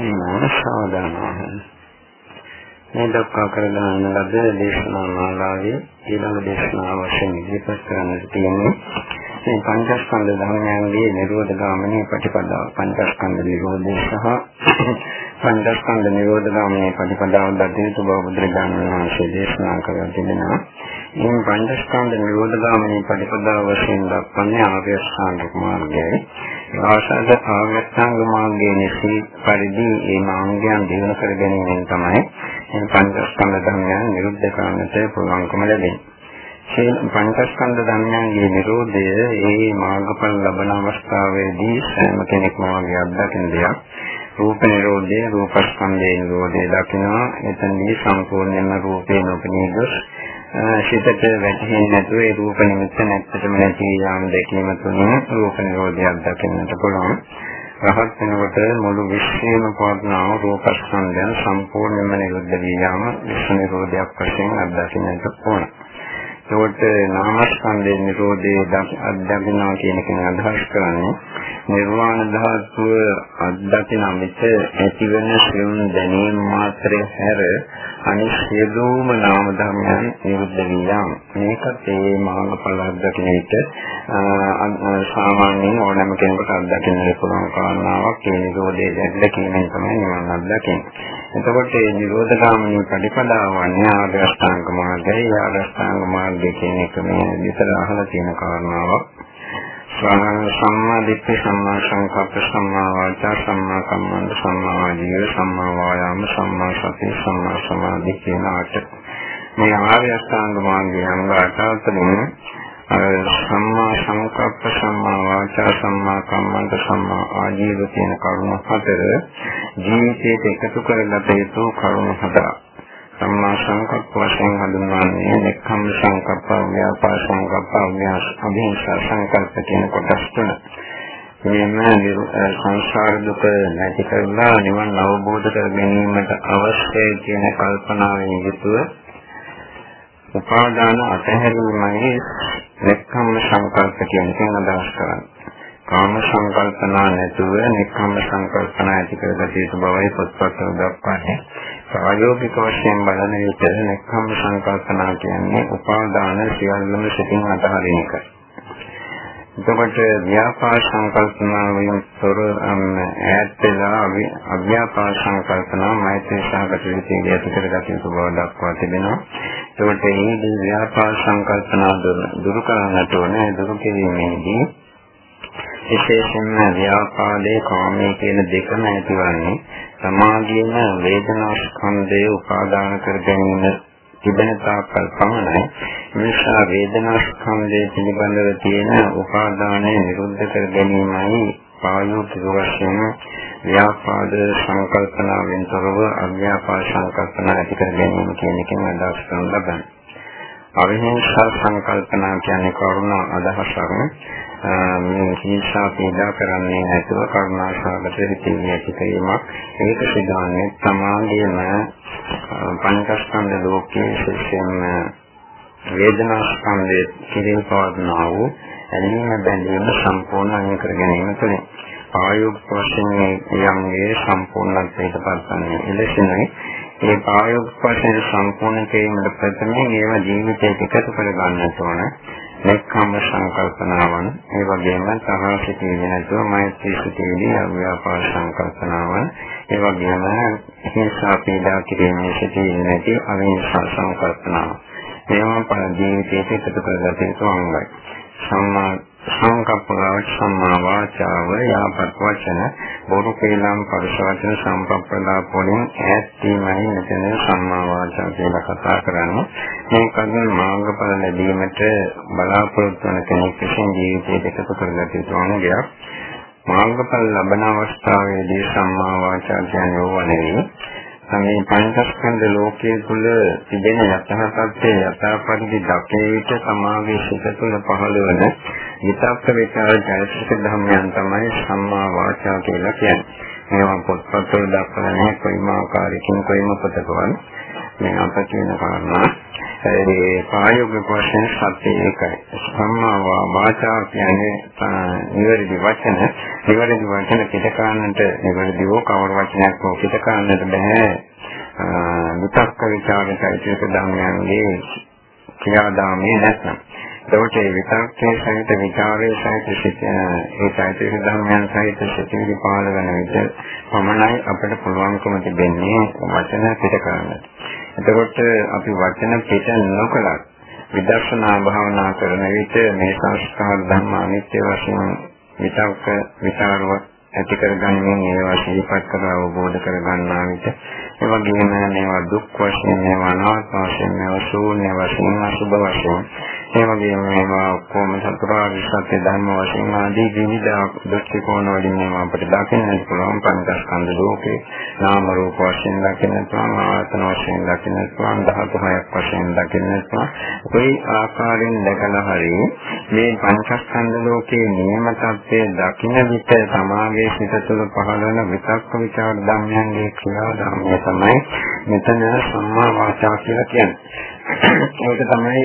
සම්මාන සාධනාවන් මේ දක්වා කරලා යන ලද දේශනා මාලාවේ ඊළඟ දේශනාව වශයෙන් ඉදිරිපත් කරන්නට තියෙන්නේ මේ පංචස්කන්ධ ධර්මයන්ගේ නිරෝධ ගාමිනී ප්‍රතිපදාව. පංචස්කන්ධ නිරෝධය සහ පංචස්කන්ධ නිරෝධ ගාමිනී ප්‍රතිපදාව දදිනතු බව බුදුරජාණන් වහන්සේ දේශනා කරලා තිබෙනවා. මේ පංචස්කන්ධ නිරෝධ ගාමිනී ප්‍රතිපදාව වශයෙන් දක්වන්නේ ආර්ය අෂ්ටාංගික මාර්ගයයි. ආසද ආර්යසංග මාර්ගයේ නිසි පරිදි මේ මාර්ගයන් දිනු කර ගැනීමෙන් තමයි මේ පංචස්කන්ධ ධර්මයන් නිරුද්ධ කරන්නට පුළුවන්කම ලැබෙන්නේ. මේ පංචස්කන්ධ ධර්මයන්ගේ නිරෝධය ඒ මාර්ගඵල ලබන අවස්ථාවේදී සෑම කෙනෙක්ම වගේ අත්දකින දෙයක්. රූප නිරෝධය රූපස්කන්ධයේ නිරෝධය දකිනවා එතනදී සම්පූර්ණයෙන්ම රූපේ නොපෙනී ගොස් සිතට වැටහෙන්නේ නැතුව ඒ රූප නිමිත්ත නැත්තටම නැති යාම දැකීම තුළින් රූප නිරෝධයක් දකින්නට පුළුවන්. රහත් වෙනකොට මුළු විශ්වයම පවත්නා රූපස්කන්ධයන් සම්පූර්ණයෙන්ම නිරුද්ධ වී යාම විශ්ව නිරෝධයක් වශයෙන් අත්දකින්නට ඕන. ඒකට නාමස්කන්ධයේ නිරෝධයේ අත්දකින්නවා කියන එකෙන් අදහස් කරන්නේ නිර්වාණ ධාතුව අත්දකින විට ඇතිවන සියුම් දැනීම මාත්‍රේ හැර අනිත් සියලුම නාම ධර්මයන් නිරුද්ධ වී යාම. මේකත් ඒ මාර්ගඵල අධ්‍යක්ෂ විට සාමාන්‍යයෙන් ඕනෑම කෙනෙකුට අත්දකින්න පුළුවන් කාරණාවක් ඒ නිරෝධයේ දැක්කීමෙන් තමයි නිවන් අත්දකින්නේ. එතකොට මේ නිරෝධ ගාමිනී ප්‍රතිපදාවන්නේ ආර්ය අෂ්ටාංග මාර්ගය. ආර්ය අෂ්ටාංග මාර්ගය කියන එක මේ විතර අහලා තියෙන කාරණාවක්. සම්මා දිට්ඨි සම්මා සංකප්ප සම්මා වාචා සම්මා කම්මන්ත සම්මා ආජීව සම්මා වායාම සම්මා සති සම්මා සමාධි කියන අට මේ ආර්ය අෂ්ටාංග මාර්ගයේ අංග අටතරින් සම්මා සංකප්ප සම්මා වාචා සම්මා කම්මන්ත සම්මා ආජීව කියන කරුණු හතර ජීවිතයට එකතු කරගත යුතු කරුණු හතරක් සම්මා සංකප්ප වශයෙන් හඳුන්වන්නේ නෙක්ඛම් සංකප්ප, ව්‍යාපාර සංකප්ප, අභිහිංසා සංකල්ප කියන කොටස් තුන. මෙන්න සංසාර දුක නැති කරලා නිවන් අවබෝධ කර ගැනීමට අවශ්‍ය කියන කල්පනාවෙන් යුතුව උපාදාන අතහැරීමයි නෙක්ඛම් සංකල්ප කියන එක අදහස් කරන්නේ. කාම සංකල්පනා නැතුව නෙක්ඛම් සංකල්පනා ඇති කරගත යුතු බවයි පොත්පත්වල දක්වන්නේ. ප්‍රායෝගික වශයෙන් බලන විට නෙක්ඛම් සංකල්පනා කියන්නේ උපාදාන සියල්ලම සිතින් අතහරින එක. එතකොට ව්‍යාපාර සංකල්පනාවෙන් තොර ඈත් වෙලා අව්‍යාපාර සංකල්පනා මෛත්‍රී සාගත විදිහට ඇති කරගත යුතු බව දක්වා තිබෙනවා. එතකොට මේ ව්‍යාපාර සංකල්පනා දුරු කරන්නට ඕනේ දුරු කිරීමේදී විශේෂයෙන්ම ව්‍යාපාදයේ කාමයේ කියන දෙකම ඇතිවන්නේ සමාධියම වේදනා ස්කන්ධය උපාදාන කර ගැනීම තිබෙන තාක්කල් පමණයි නිසා වේදනා ස්කන්ධය පිළිබඳව තියෙන උපාදානය නිරුද්ධ කර ගැනීමයි පායෝතික වශයෙන් ව්‍යාපාද සංකල්පනාවෙන් තොරව අව්‍යාපාද සංකල්පනා ඇති කර ගැනීම කියන එකෙන් අදහස් කරන ලබන්නේ. අවිහිංසා සංකල්පනා කියන්නේ කරුණ අදහසක්. මේ හිංසා පීඩා කරන්නේ නැතුව කරුණාසගත හිතින් ඇති කිරීමක් ඒක සිදුවන්නේ සමාගයේම පංචස්කන්ධ ලෝකයේ විශේෂයෙන්ම වේදනා ස්කන්ධයේ කිරින් පවත්නා වූ ඇලීම බැඳීම සම්පූර්ණ අයින් කර ගැනීම තුළින් ආයෝග වශයෙන් යම්ගේ සම්පූර්ණත්වයට පත්වන්නේ. එලෙසයි මේ ආයෝග වශයෙන් සම්පූර්ණ කිරීමට ප්‍රථමයෙන් ඒව ජීවිතයට එකතු කර ගන්නට ඕන නෙක්ඛම්ම සංකල්පනාවන්. ඒ වගේම තරහ සිටින්නේ නැතුව මෛත්‍රී සිටින්නේ අව්‍යාපාර සංකල්පනාවන්. ඒ වගේම හිංසා පීඩා කිරීමේ සිටින්නේ නැති අවිහිංසා සංකල්පනාව. මේවා පර ජීවිතයට එකතු කරගත යුතු අංගයි සම්මා සංකප්පවල සම්මා වාචාව යාපත් වචන බොරු කේලම් පරිස වචන සම්ප්‍රප්පදා පොලින් ඈත්ීමයි මෙතන සම්මා වාචා කියලා කතා කරන්නේ. මේකෙන් මාර්ගඵල ලැබීමට බලාපොරොත්තු වන කෙනෙක් විසින් ජීවිතයට එකතු කරගත යුතු අංගයක් මාර්ගඵල ලබන අවස්ථාවේදී සම්මා වාචා කියන්නේ ඕව නෙවෙයි. මේ පංචස්කන්ධ ලෝකයේ තුල තිබෙන යථාර්ථයේ යථාපරිදි දකේට සමාවේ සිත තුළ පහළ වන විතක්ක විචාර චෛතසික ධර්මයන් තමයි සම්මා වාචා කියලා කියන්නේ. මේවා පොත්පත්වල දක්වන්නේ කොයිම ආකාරයකින් කොයිම පොතකවත් මේ අප කියන කාරණා ඒ ප්‍රායෝගික වශයෙන් සත්‍ය ඒකයි. සම්මා වාචා කියන්නේ නිවැරදි වචන, නිවැරදි වචන පිට කරන්නට නිවැරදිව කවර වචනයක් හෝ පිට කරන්නට බෑ. විතක්ක ਵਿਚාරක චෛතසික ධර්මයන්ගේ ක්‍රියාදාමයේ නැත්නම් එතකොට ඒ විතක්කේ සහිත විචාරයේ සහිත සිත ඒ චෛතසික ධර්මයන් සහිත සිතිවිලි පාල වෙන විට පමණයි අපිට පුළුවන්කම තිබෙන්නේ වචන පිට කරන්නට. එතකොට අපි වචන පිට නොකලත් විදර්ශනා භාවනා කරන විට මේ සංස්කාර ධර්ම අනිත්‍ය වශයෙන් විතක්ක විචාරව ඇති කරගන්නේ ඒවා ශීපත් කර අවබෝධ කරගන්නා විට ඒ වගේම මේවා දුක් වශයෙන් මේවා අනාත්ම වශයෙන් මේවා ශූන්‍ය වශයෙන් අසුභ වශයෙන් ඒ වගේම මේවා ඔක්කොම චතුරාර්ය සත්‍ය ධර්ම වශයෙන් ආදී විවිධ දෘෂ්ටි කෝණ වලින් මේවා අපිට දකින්නට පුළුවන් පංචස්කන්ධ ලෝකේ නාම රූප වශයෙන් දකින්නට පුළුවන් ආයතන වශයෙන් දකින්නට පුළුවන් ධාතු හයක් වශයෙන් දකින්නට පුළුවන් කොයි ආකාරයෙන් දැකලා හරි මේ පංචස්කන්ධ ලෝකේ නියම තත්ත්වයේ දකින්න විට සමාගයේ සිත තුළ පහළ වෙන විතක්ක විචාර ධර්මයන්ගේ ක්‍රියාදාමය තමයි මෙතන සම්මා වාචා කියලා කියන්නේ. ඒක තමයි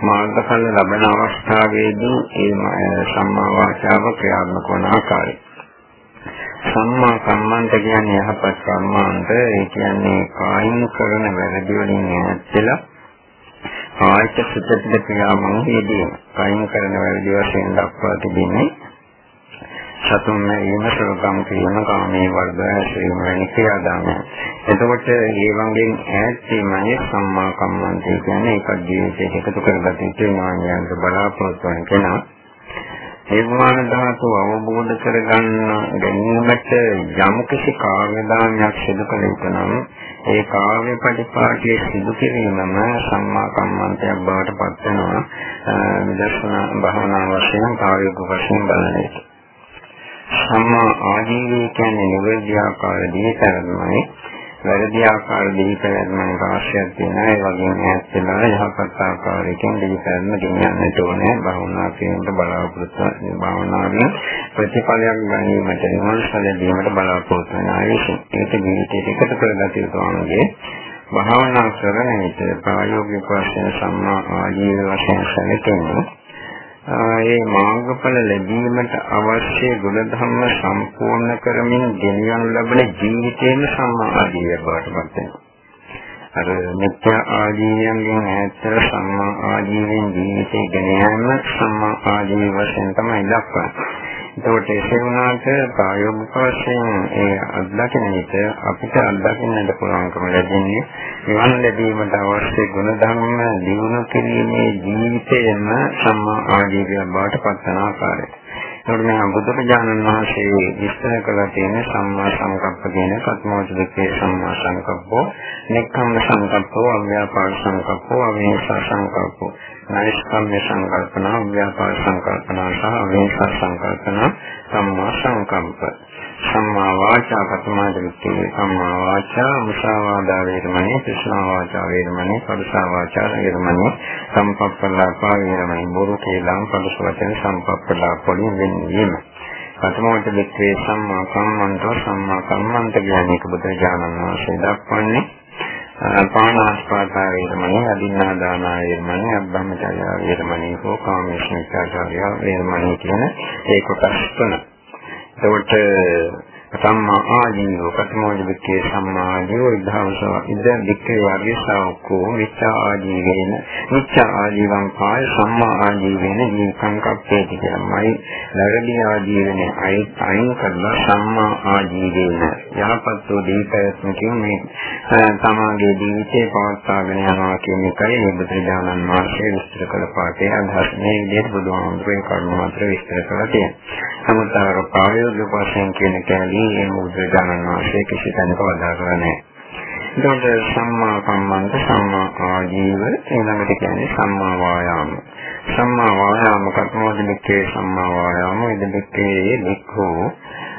මාර්ගඵල ලබන අවස්ථාවේදී ඒ සම්මා වාචාව ක්‍රියාත්මක වන ආකාරය. සම්මා කම්මන්ත කියන්නේ යහපත් කර්මාන්ත ඒ කියන්නේ කායින් කරන වැරදි වලින් ඈත්ලා ආයත සිතට ක්‍රියාමංගේදී කායින් කරන වැරදි වශයෙන් දක්වා තිබෙන්නේ සතුන් මැරීම සරකම් කිරීම කාමයේ වර්ධය ශ්‍රීම වැනි ක්‍රියාදාමය. එතකොට මේ වගේ ඈත් වීමයි සම්මා කම්මන්තය කියන්නේ ඒක ජීවිතයට එකතු කරගත යුතු ඥානයන්ට බලාපොරොත්තු වෙන කෙනා. නිර්වාණ ධාතුව අවබෝධ කරගන්න ගැනීමට යම් කිසි කාර්යදානයක් සිදු කළ යුතු නම් ඒ කාර්ය ප්‍රතිපාටියේ සිදු කිරීමම සම්මා කම්මන්තයක් බවට පත් වෙනවා. විදර්ශනා භාවනා වශයෙන් කාර්යක වශයෙන් බලන එක. සම්මා ආජීවය කියන්නේ නිවැරදි ආකාර දීපැවැත්මයි වැරදි ආකාර දීපැවැත්මයි අවශ්‍යයක් තියෙනවා. ඒ වගේම ඈත් වෙලා යහපත් ආකාරයකින් දීපැවැත්ම ගෙනියන්නට ඕනේ. භාවනා කිරීමට බලාපොරොත්තු භාවනාවෙන් ප්‍රතිඵලයක් ගැනීමට නිවන්සල දීමට බලාපොරොත්තු වෙන ආයතන ඒක ජීවිතයට එකතු කරගත යුතු වගේ. භාවනා කරන විට ප්‍රායෝගික වශයෙන් සම්මා ආජීව වශයෙන් සැලකෙන්නේ ඒ මාර්ගඵල ලැබීමට අවශ්‍ය ගුණධර්ම සම්පූර්ණ කරමින් ගෙනියනු ලබන ජීවිතේම සම්මා ආජීවය බවට පත් වෙනවා. අර මිත්‍යා ආජීවයෙන් ඈතර සම්මා ආජීවයෙන් ජීවිතේ ගෙන යාම සම්මා ආජීව වශයෙන් තමයි දක්වන්නේ. එතකොට ඒ වුණාට ප්‍රායෝගික වශයෙන් ඒ අත්දකින විට අපිට අත්දකින්නට පුළුවන්කම ලැබෙන්නේ නිවන් ලැබීමට අවශ්‍ය ගුණ ධර්ම දිනු කිරීමේ ජීවිතයම සම්මා ආජීවය බවට පත්වන ආකාරය. ඒකට මේ බුදුරජාණන් වහන්සේ විස්තර කළා තියෙන සම්මා සංකප්ප කියන කත්මෝචිතේ සම්මා සංකප්පෝ, නික්ඛම්ම සංකප්පෝ, අව්‍යාපාද සංකප්පෝ, අවිහිංසා සංකප්පෝ, නෛෂ්කම්ම්‍ය සංකල්පනා, අව්‍යාපාද සංකල්පනා සහ අවිහිංසා සංකල්පනා සම්මා සංකම්ප. සම්මා වාචා කතමාද විත්තේ සම්මා වාචා මුසාවාදා වේරමණී කෘෂ්ණා වාචා වේරමණී පරුසා වාචා වේරමණී සම්පප්පලාපා වේරමණී බොරු කේලම් පරුස වචන සම්පප්පලාපොලින් වෙන්නීම කතමාද විත්තේ සම්මා කම්මන්තෝ සම්මා කම්මන්ත කියන්නේ බුදුරජාණන් වහන්සේ දක්වන්නේ පාණාස්පාදා වේරමණී අදින්නා දාන වේරමණී අබ්බමචර්ය වේරමණී හෝ කාමේශමිකාචාර්ය වේරමණී කියන ඒ කොටස් තුන. එතකොට සම්මා ආජීව කතමෝජ වික්කේ සම්මා ආජීව විධාවසව ඉද වික්කේ වර්ගසවකෝ මිච්ඡා ආජීවේන මිච්ඡා ආජීවං පාය සම්මා ආජීවේන ජීවකං කප්පේති කියලාමයි නරදී ආජීවේන අයි අයින් කරලා සම්මා ආජීවේන. යහපත් වූ දීපයත්ම කියන්නේ තමාගේ ජීවිතේ පවත්වාගෙන යනවා කියන එකයි මේ බුදුරජාණන් වහන්සේ විස්තර කළ පාඩේ අදහස්. මේ විදිහට බුදුහාමුදුරේ කරුණු අතර විස්තර කරලා තියෙනවා. නමුත් අර ප්‍රායෝගික වශයෙන් කියන කැලේ මේ බුදුරජාණන් වහන්සේ කිසි තැනක වදාළා නැහැ. එතකොට සම්මා කම්මන්ත සම්මා ආජීව ඊළඟට කියන්නේ සම්මා වායාම. සම්මා වායාම කර්මෝදිකේ සම්මා වායාම ඉදිරිකේ වික්ඛෝ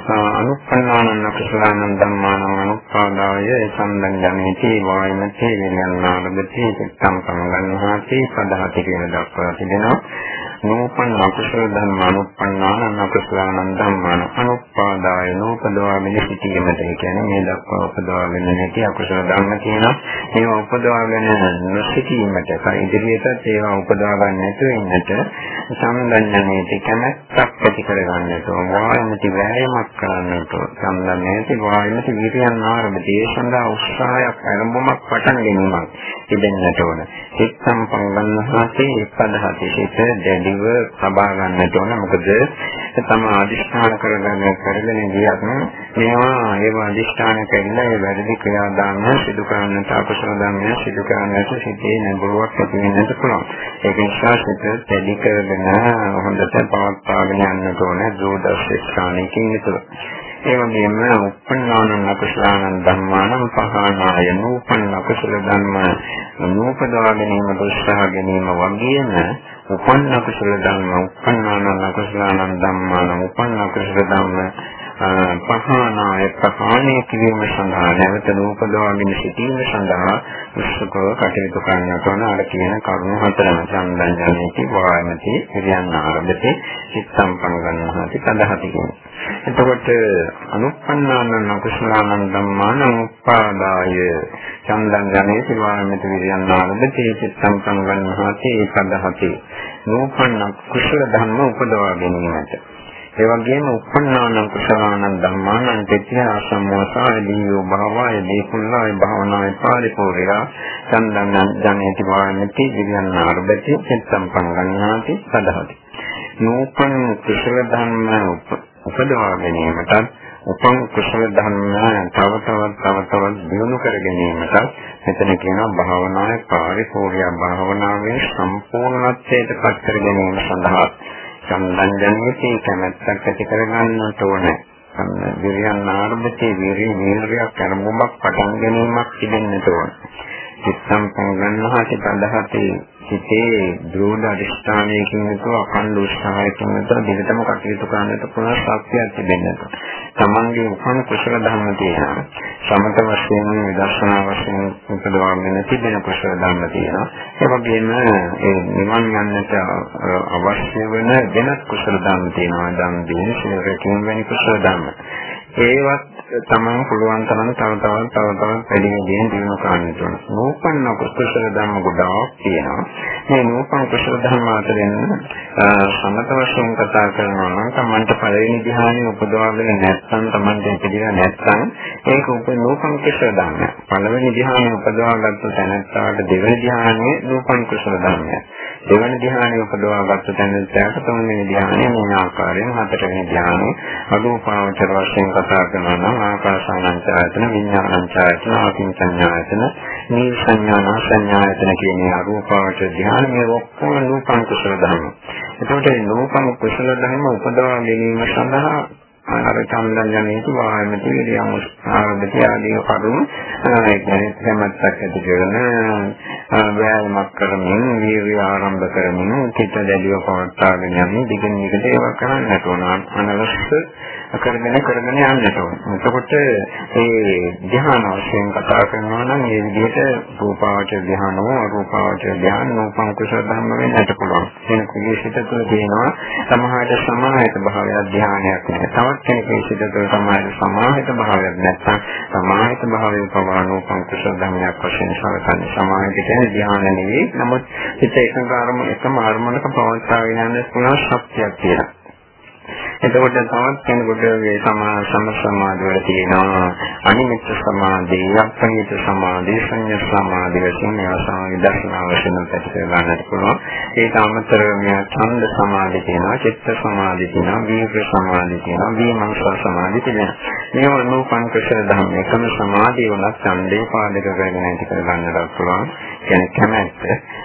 අනුපන්නානං කුසලානං ධම්මානං අනුපාදාය සම්දන් ජනේති වායමතේ විඤ්ඤාණාරබති චිත්තං සමගන්හාති පදහති කියන දක්වලා තිබෙනවා. නූපන් අකුසල ධර්ම අනුප්පන්නාන අකුසලානං ධම්මාන අනුපාදාය නූපදවාගෙන සිටීමට ඒ කියන්නේ මේ දක්වා උපදවාගෙන නැති අකුසල ධර්ම කියනවා. ඒවා උපදවාගෙන නොසිටීමට ඉදිරියටත් ඒවා උපදවා ගන්න නැතුව ඉන්නට සම්දන්නේටි කැමැත්තක් ඇති කර ගන්නට වායමති වෑයමක් කරන්නට සම්දන්නේටි වායමති විරියන් ආරම්භ ඒ සඳහා උත්සාහයක් ආරම්භමක් පටන් ගැනීමක් තිබෙන්නට ඕන. සිත සම්පන්නහාසේ පදහති සිත දැඩිව සබා ගන්නට ඕන. මොකද තම අදිෂ්ඨාන කරගෙන කරගෙන ගියත් මේවා ඒව අදිෂ්ඨාන කරලා ඒ වැරදි ක්‍රියාදාම සිදු කරන්නට අකුසල ධර්මයන් සිදු කරන්නට සිටේ නැඹුරුවක් ඇති වෙන්නට පුළුවන්. ඒක නිසා සිත දැඩි කරගෙන හොඳට පවත්වාගෙන යන්නට ඕන දෝදස් ස්ථානයකින් විතර ඒ වගේම උපන්නාන අකුසලාන ධම්මාන පහනාය නූපන් අකුසල ධර්ම නූපදවා ගැනීම උත්සාහ ගැනීම වගේම උපන් අකුසල ධර්ම උපන්නාන අකුසලාන ධම්මාන උපන් අකුසල ධර්ම පහනාය ප්‍රහාණය කිරීම සඳහා නැවත නූපදවාගෙන සිටීම සඳහා උත්සුකව කටයුතු කරන්නට ඕන අර කියන කරුණු හතරම සම්බන්ධනයේ වායමති ඉරියන් ආරම්භති චිත්තම් පංගන්නහති පදහති කියන්නේ. එතකොට අනුප්පන්නාන අකුසලානං ධම්මාන උපාදාය චන්දංගනේ සිවාමති විරියන් ආරම්භති චිත්තම් පංගන්නහති පදහති. නූපන්න කුසල ධර්ම උපදවා ගැනීමට ඒ වගේම උපන්නාන කුසලාන ධම්මානං තෙත්‍ය සම්මෝසාය දීයෝ භාවය දීකුල්ලාය භාවනාය පාරිපූර්ණා සම්දන්නං ජනේති වානති විරියන් ආරම්භති චිත්තම් පංගන්නාති සදහති. නූපන් කුසල ධර්ම උපදවා ගැනීමටත් උපන් කුසල ධර්ම තව තවත් තව තවත් දියුණු කර ගැනීමට මෙතන කියනවා භාවනාවේ පාරිපූර්ණ භාවනාවේ සම්පූර්ණත්වයට පත් කර ගැනීම සඳහා. සම්බන්ධන්නේ කැමැත්තක් ඇති කරගන්නට ඕනේ. විරියන් ආරම්භයේ විරිය නීරියක් අරමුමක් පටන් ගැනීමක් තිබෙන්නට ඕනේ. සිත්තම් පංගන්නහට බඳහතේ සිතේ දෘඪ අධිෂ්ඨානයකින් යුතුව අඛණ්ඩ උත්සාහයකින් යුතුව දිගටම කටයුතු කරන්නට පුළුවන් ශක්තියක් තිබෙන්නට. තමන්ගේ උපන් කුසල ධර්ම තියෙනවා. සමත වශයෙන් විදර්ශනා වශයෙන් උපදවාගෙන තිබෙන කුසල ධර්ම තියෙනවා. ඒ වගේම ඒ නිවන් යන්නට අවශ්‍ය වෙන වෙනත් කුසල ධර්ම තියෙනවා. ධම් දීන ශීලයෙන් වෙන කුසල ධර්ම. ඒවත් තමන් පුළුවන් තරම් තව තවත් තව තවත් වැඩි වැඩියෙන් දිනු කරන්නට ඕන. නූපන්න කුසල ධර්ම ගොඩාක් තියෙනවා. මේ නූපන් කුසල ධර්ම අතරින් සමත වශයෙන් කතා කරනවා නම් තමන්ට පළවෙනි ධ්‍යානෙ උපදවාගෙන නැත්නම් තමන්ට ඉතිරිලා නැත්නම් ඒක උප නූපන් කුසල ධර්ම. පළවෙනි ධ්‍යානෙ උපදවාගත්තු තැනට දෙවෙනි ධ්‍යානෙ නූපන් කුසල ධර්මයක්. දෙවන ධ්‍යානෙ උපදවාගත්තු තැනට තුන්වෙනි ධ්‍යානෙ මේ ආකාරයෙන් හතරවෙනි ධ්‍යානෙ අදෝපාවචර වශයෙන් කතා කරනවා නම් ආකාසානංචායතන විඥානංචායතන ආකින්චඤ්ඤායතන මේ සංඥාන සංඥායතන කියන අරූපාවච ධ්‍යාන මේ ඔක්කොම නූපන් කුසල ධර්ම. එතකොට මේ නූපන් කුසල ධර්ම උපදවා ගැනීම සඳහා අර චන්දන් යන්නේතු වාහනති විරියම් ආරම්භය ආදී කරුණු ඒ කියන්නේ සමත්තක් ඇති කරන ව්‍යායාමයක් කරමින් වීර්ය ආරම්භ කරමින් චිත්ත දැඩිව පවත්වාගෙන යමින් දිගින් දිගට ඒවා කරන්නට ඕන අනවශ්‍ය කරගෙන කරගෙන යන්නට ඕන. එතකොට ඒ ධ්‍යාන වශයෙන් කතා කරනවා නම් මේ විදිහට රූපාවචර ධ්‍යානෝ අරූපාවචර ධ්‍යාන නෝපං කුසල ධර්ම වෙන්නට පුළුවන්. එනකගේ සිත තුළ තියෙනවා සමාහයට සමාහිත භාවයක් ධ්‍යානයක් නෑ. තවත් කෙනෙකුගේ සිත තුළ සමාහිත සමාහිත භාවයක් නැත්නම් සමාහිත භාවයේ පවා නෝපං කුසල ධර්මයක් වශයෙන් සලකන්නේ සමාහිත කියන්නේ ධ්‍යාන නෙවෙයි. නමුත් හිත එකඟ අරමුණ එකම අරමුණක පවත්වාගෙන යන්න පුළුවන් ශක්තියක් තියෙනවා. එතකොට තවත් කෙනෙකුට මේ සමා සම සමාධි වල තියෙනවා අනිමිත් සමාධි, අප්‍රණිත සමාධි, සංය සමාධි වශයෙන් මේවා සමාධි දර්ශනා වශයෙන් පැතිර ගන්නට පුළුවන්. ඒක අමතරව මේ ඡන්ද සමාධි තියෙනවා, චිත්ත සමාධි තියෙනවා, වීර්ය සමාධි තියෙනවා, විමර්ශ සමාධි තියෙනවා. මේවා නූපන් කුසල ධර්ම එකම සමාධිය වලත් ඡන්දේ පාදක කරගෙන ඇති කර ගන්නට පුළුවන්. කියන්නේ කැමැත්ත.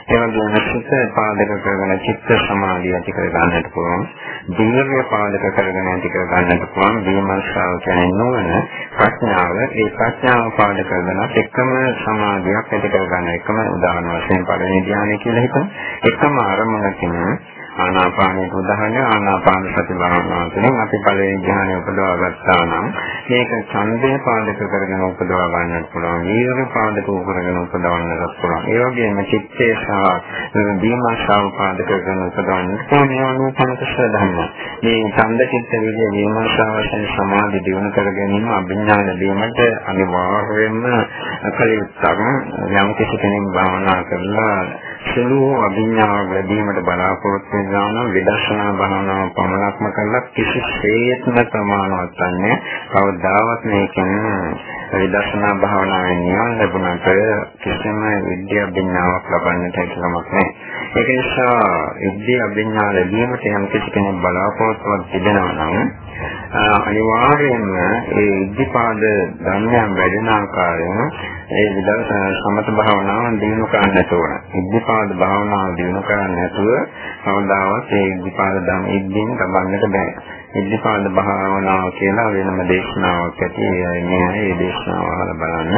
ඒ වගේම සිත පාදක කරගෙන චිත්ත සමාධිය ඇති කර ගන්නට පුළුවන්. දීර්ඝ පාදක සාර්ථක කරගෙන ඇති කර ගන්නට පුළුවන් විමර්ශාව කියන්නේ නොවන ප්‍රඥාව. ඒ ප්‍රඥාව පාද කරගෙන එකම සමාධියක් ඇති කර ගන්න එකම උදාහරණ වශයෙන් පළවෙනි ධ්‍යානය කියලා හිතමු. එකම අරමුණකින් ආනාපානයේ උදාහරණය ආනාපාන සති භාවනාව තුළින් අපි පළවෙනි ධ්‍යානය උපදවා ගත්තා නම් මේක ඡන්දය පාදක කරගෙන උපදවා ගන්නත් පුළුවන්. වීර්ය පාදක කරගෙන උපදවන්නත් පුළුවන්. ඒ වගේම චිත්තේ සහ දීමාශාව පාදක කරගෙන උපදවන්නත් පුළුවන්. මේ අනුපනකස ධර්ම. මේ ඡන්ද චිත්ත විදිය දීමාශාව වශයෙන් සමාධි දියුණු කර ගැනීම අභිඥා ලැබීමට අනිවාර්යයෙන්ම කලියුත්තක්. යම් කිසි කෙනෙක් භාවනා කරලා සුළු අභිඥාවක් ලැබීමට බලාපොරොත්තු වෙනවා නම් විදර්ශනා භාවනාව පමණක්ම කළා කිසිසේත්ම ප්‍රමාණවත් නැහැ. කවදාවත් මේකෙන් විදර්ශනා භාවනාවෙන් නිවන් ලැබුණාට කිසිම විද්‍යා අභිඥාවක් ලබන්නට හැකියාවක් නැහැ. ඒක නිසා විද්‍යා අභිඥා ලැබීමට යම් කිසි කෙනෙක් බලාපොරොත්තුවක් තිබෙනවා නම් අනිවාර්යයෙන්ම ඒ ඉද්ධිපාද ධර්මයන් වැඩෙන ආකාරයෙන් ඒ විදර්ශනා සමත භාවනාව දිනු කරන්නට ඕන. ඉද්ධිපාද භාවනාව දිනු කරන්නේ නැතුව කවදාවත් ඒ ඉද්ධිපාද ධම් ඉද්ධින් ලබන්නට බෑ. ඉද්ධිපාද භාවනාව කියලා වෙනම දේශනාවක් ඇති. මේ ඒ දේශනාව අහලා බලන්න.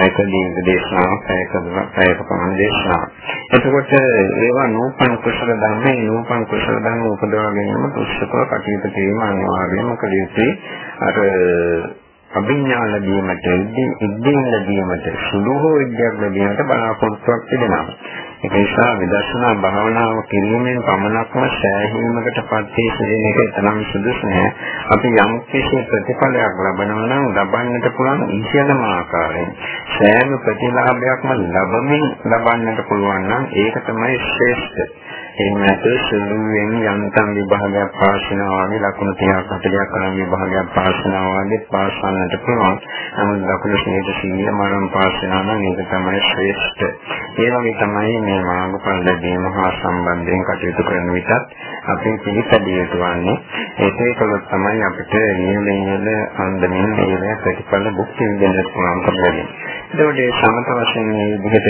ඒක දීර්ඝ දේශනාවක් ඒක ඒක පමණ දේශනාවක්. එතකොට ඒවා නූපන් කුසල ධර්මයේ නූපන් කුසල ධර්ම උපදවා ගැනීම උත්සව කටයුතු කිරීම අනිවාර්යයෙන්ම කළ යුතුයි. අර අභිඥා ලැබීමට ඉද්දීන් ලැබීමට සුළු හෝ විද්‍යාවක් ලැබීමට බලාපොරොත්තුවක් තිබෙනවා. ඒක නිසා විදර්ශනා භාවනාව කිරීමෙන් පමණක්ම සෑහීමකට පත් වී එක තරම් සුදුසු නෑ. අපි යම් කිසි ප්‍රතිඵලයක් ලබනවා නම් ලබන්නට පුළුවන් ඉහළම ආකාරයෙන් සෑම ප්‍රතිලාභයක්ම ලැබමින් ලබන්නට පුළුවන් නම් ඒක තමයි ශ්‍රේෂ්ඨ. එහෙම නැත්නම් සුළුවෙන් යන්තම් විභාගයක් පාස් වෙනවා වගේ ලකුණු 30ක් 40ක් කරන් විභාගයක් පාස් වෙනවා වගේ පාස් කරන්නට පුළුවන්. නමුත් ලකුණු 100 මරණ පාස් වෙනවා නම් ඒක තමයි ශ්‍රේෂ්ඨ. ඒ වගේ තමයි මේ මාර්ගඵල ලැබීම හා සම්බන්ධයෙන් කටයුතු කරන විටත් අපි පිළිපැදිය යුතු වන්නේ ඒකේ කළොත් තමයි අපිට නියමයෙන්ම අන්දමින් ඒ ප්‍රතිඵල භුක්ති විඳින්න පුළුවන්කම ලැබෙන්නේ. ඒකෝට සමත වශයෙන් මේ විදිහට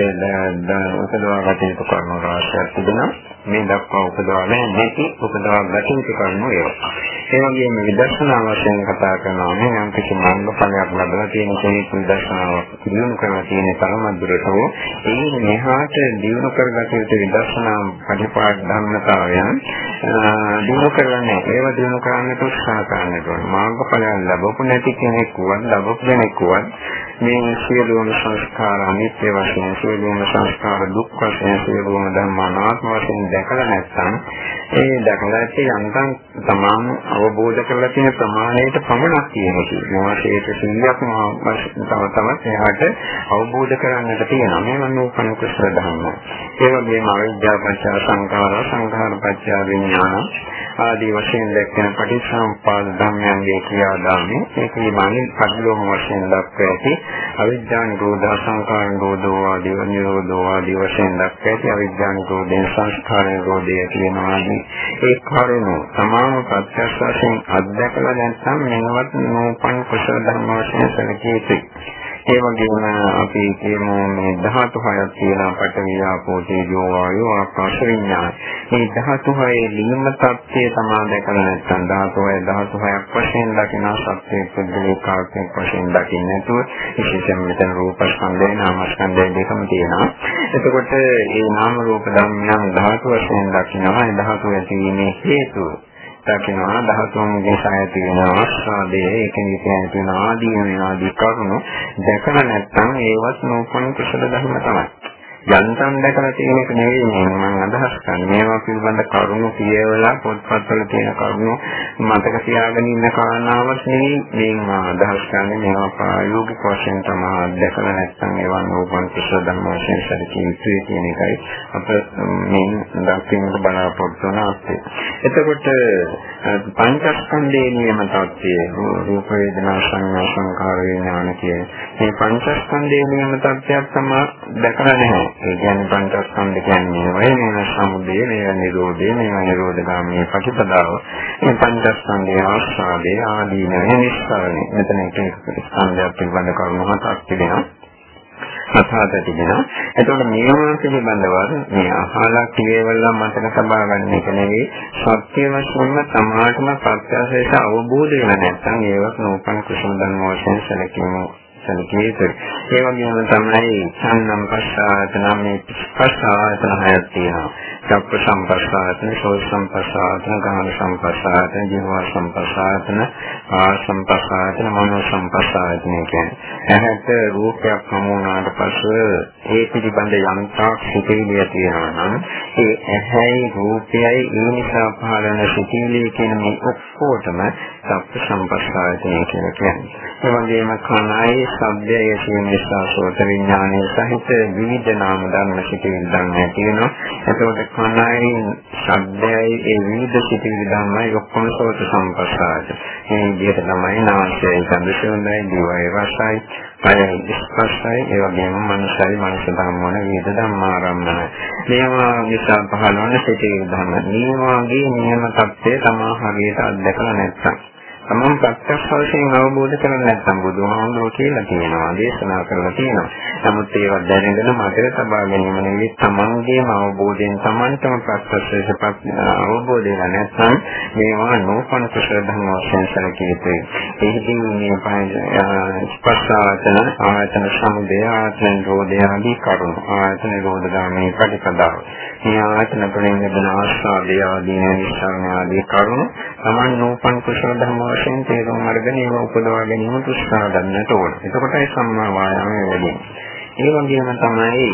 උපදවා ගත යුතු කර්ම රාශියක් තිබෙනවා. මේ දක්වා උපදවා නැති උපදවා ගත යුතු කර්ම ඒවා. ඒ වගේම විදර්ශනා වශයෙන් කතා කරනවා නම් යම් කිසි මාර්ගඵලයක් ලැබලා තියෙන කෙනෙක් විදර්ශනාවක් දිනු කරලා තියෙන තරමද්දුරට ඒ මෙහාට දිනු කරගත යුතු විදර්ශනා පරිපාලන ධර්මතාවයන් දිනු කරන්නේ ඒව දිනු කරන්නට උත්සාහ කරන්න ඕනේ. මාර්ගඵලයන් ලැබපු නැති කෙනෙක් වත් ලැබපු කෙනෙක් වත් මේ සියලුම සංස්කාර අනිත්‍ය වශයෙන් සියලුම සංස්කාර දුක් වශයෙන් සියලුම ධර්ම අනාත්ම වශයෙන් දැකලා නැත්නම් ඒ දැකලා ඇති යන්තම් තමාම අවබෝධ කරලා තියෙන ප්‍රමාණයට පමණක් තියෙනවා. මොහොතේට සිංහයක් තව තවත් එහාට අවබෝධ කරගන්නට තියෙනවා. මේ මනෝපන කුසල ධර්ම. ඒ වගේම අවිද්‍යාව පත්‍ය සංඛාර සංඛාර පත්‍ය විඥාන ආදී වශයෙන් දැක්වෙන පටිච්චසමුප්පාද ධර්මයන්ගේ ක්‍රියාදාමය ඒකේ මානින් පරිලෝම වශයෙන් දක්වා ඇති අවිද්‍යා නිරෝධ සංඛාර නිරෝධෝ ආදී නිරෝධෝ ආදී වශයෙන් දක්වා ඇති අවිද්‍යා නිරෝධයෙන් සංස්කාර නිරෝධය කියනවා. ආදී ඒ කාරණු සමාන ප්‍රත්‍යක්ෂ වශයෙන් අත්දැකලා නැත්නම් මේවත් නෝපන් කුසල ධර්ම වශයෙන් සැලකිය යුතුයි. ඒ වගේම අපි කියමු මේ ධාතු හයක් තියෙනවා පඨවි ආපෝ තේජෝ වායෝ ආකාශ විඥාන. මේ ධාතු හයේ ලිංග තත්ත්වය තමයි දැකලා නැත්නම් ධාතු හය ධාතු හයක් වශයෙන් දකින සත්‍යයේ පුද්ගලිකාර්ථයක් වශයෙන් දකින්න නැතුව විශේෂයෙන් මෙතන රූප ස්කන්ධය නාම ස්කන්ධය දෙකම තියෙනවා. එතකොට මේ නාම රූප ධර්මයන් ධාතු වශයෙන් දකිනවා. ඒ ධාතු ඇතිවීමේ හේතුව දකිනවා ධාතුන්ගේ සාය තියෙනවා ආස්වාදයේ ඒකෙන් කියන්නේ තියෙන ආදී ආදී කරුණු දැකලා නැත්නම් ඒවත් නෝපන කුසල ධර්ම තමයි. යන්තම් දැකලා තියෙන එක නෙවෙයි මම අදහස් කරන්නේ. මේවා පිළිබඳ කරුණු කියවලා පොත්පත්වල තියෙන කරුණු මතක තියාගෙන ඉන්න කාරණාවක් නෙවෙයි මේ මම අදහස් කරන්නේ මේවා ප්‍රායෝගික වශයෙන් තමයි දැකලා නැත්නම් ඒවා නෝපන් කුසල ධර්ම වශයෙන් සැලකිය යුතුයි කියන එකයි අප මේ දක්වන්නට බලාපොරොත්තු වන අර්ථය. එතකොට පංචස්කන්ධයේ නියම තත්ත්වය රූප වේදනා සංඥා සංකාර විඥාන කියන මේ පංචස්කන්ධයේ නියම තත්ත්වයක් තමයි දැකලා නැහැ. ඒ කියන්නේ පංචස්කන්ධ කියන්නේ වය මේ සමුදය මේ නිරෝධය මේ නිරෝධගාමී ප්‍රතිපදාව. මේ පංචස්කන්ධයේ ආස්වාදේ ආදීන නිස්සාරණය. මෙතන එක ස්කන්ධයක් පිළිබඳ කරුණු හතක් තිබෙනවා. අසහත තිබෙනවා. එතකොට මේවා පිළිබඳව මේ අහලා කියවලා මතක තබා ගන්න එක නෙවෙයි සත්‍ය වශයෙන්ම සමාජම ප්‍රත්‍යක්ෂයට අවබෝධ වෙන නැත්නම් ඒවත් නෝපන කුසල ධර්ම වශයෙන් සැලකීම සැලකිය යුතුයි. ඒ වගේම තමයි සංනම් පස්සායතන මේ පස්සායතන හයක් තියෙනවා. චක්ක සම්පස්සායතන, සෝත සම්පස්සායතන, ගාන සම්පස්සායතන, ජීව සම්පස්සායතන, ආ සම්පස්සායතන, මනෝ සම්පස්සායතන කියන්නේ. ඇහැට රූපයක් හමු වුණාට පස්සේ ඒ පිළිබඳ යම්තාක් සිතිවිලිය තියෙනවා නම් ඒ ඇහැයි රූපයයි ඒ නිසා පහළන සිතිවිලිය කියන මේ ඔක්කොටම චක්ක සම්පස්සායතන කියලා කියන්නේ. ඒ වගේම කනයි, ශබ්දයයි කියන නිසා සෝත විඥානයේ සහිත විවිධ නාම ධර්ම සිතිවිලි ධර්ම තියෙනවා. එතකොට කනයි ශබ්දයයි ඒ විවිධ සිතිවිලි ධර්මයි ඔක්කොම සෝත සම්පස්සාද. මේ විදිහට තමයි නාසයයි සම්පූර්ණයි දිවයි රසයි කයයි ස්පර්ශයි ඒ වගේම මනසයි මනස ධර්මවල විවිධ ධර්මාරම්මන. මේවා නිසා පහළවන සිතිවිලි ධර්ම. මේ වාගේ නියම தත්ත්වය තමා හරියට අත්දකලා නැත්නම් තමන් ප්‍රත්‍යක්ෂ වශයෙන් අවබෝධ කරගන්න නැත්නම් බුදුහාමුදුරුවෝ කියලා තියෙනවා දේශනා කරලා තියෙනවා. නමුත් ඒවා දැනගෙන මතක තබා ගැනීම නෙවෙයි තමන්ගේම අවබෝධයෙන් තමන්ටම ප්‍රත්‍යක්ෂ අවබෝධය නැත්නම් මේවා නෝපන කුසල ධර්ම වශයෙන් සැලකිය යුතුයි. එහිදී මේ ස්පර්ශායතන ආයතන සමුදය ආයතන රෝධය ආදී කරුණු ආයතන රෝධ ගාමී ප්‍රතිපදාව. මේ ආයතන වලින් ලැබෙන ආස්වාදය ආදී නිස්සාරණ ආදී කරුණු තමන් නෝපන කුසල ධර්ම වශයෙන් තේරුම් අරගෙන ඒව උපදවා ගැනීමට උත්සාහ ගන්නට ඕන. එතකොටයි සම්මා වායාමය වෙන්නේ. ඒ වගේම තමයි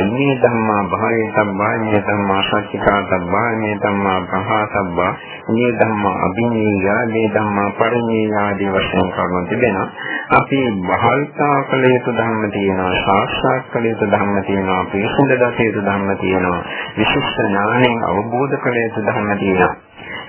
ඉමේ ධම්මා භාවේ සම්බා ඉමේ ධම්මා සච්චිකා සම්බා ඉමේ ධම්මා පහා සම්බා ඉමේ ධම්මා අභිනීය මේ ධම්මා පරිණීය ආදී වශයෙන් කරුණු තිබෙනවා අපි බහල්තා කළ යුතු ධර්ම තියෙනවා සාක්ෂාත් කළ යුතු ධර්ම තියෙනවා පිරිසිදු දත යුතු ධර්ම තියෙනවා විශිෂ්ට ඥාණයෙන් අවබෝධ කළ යුතු ධර්ම තියෙනවා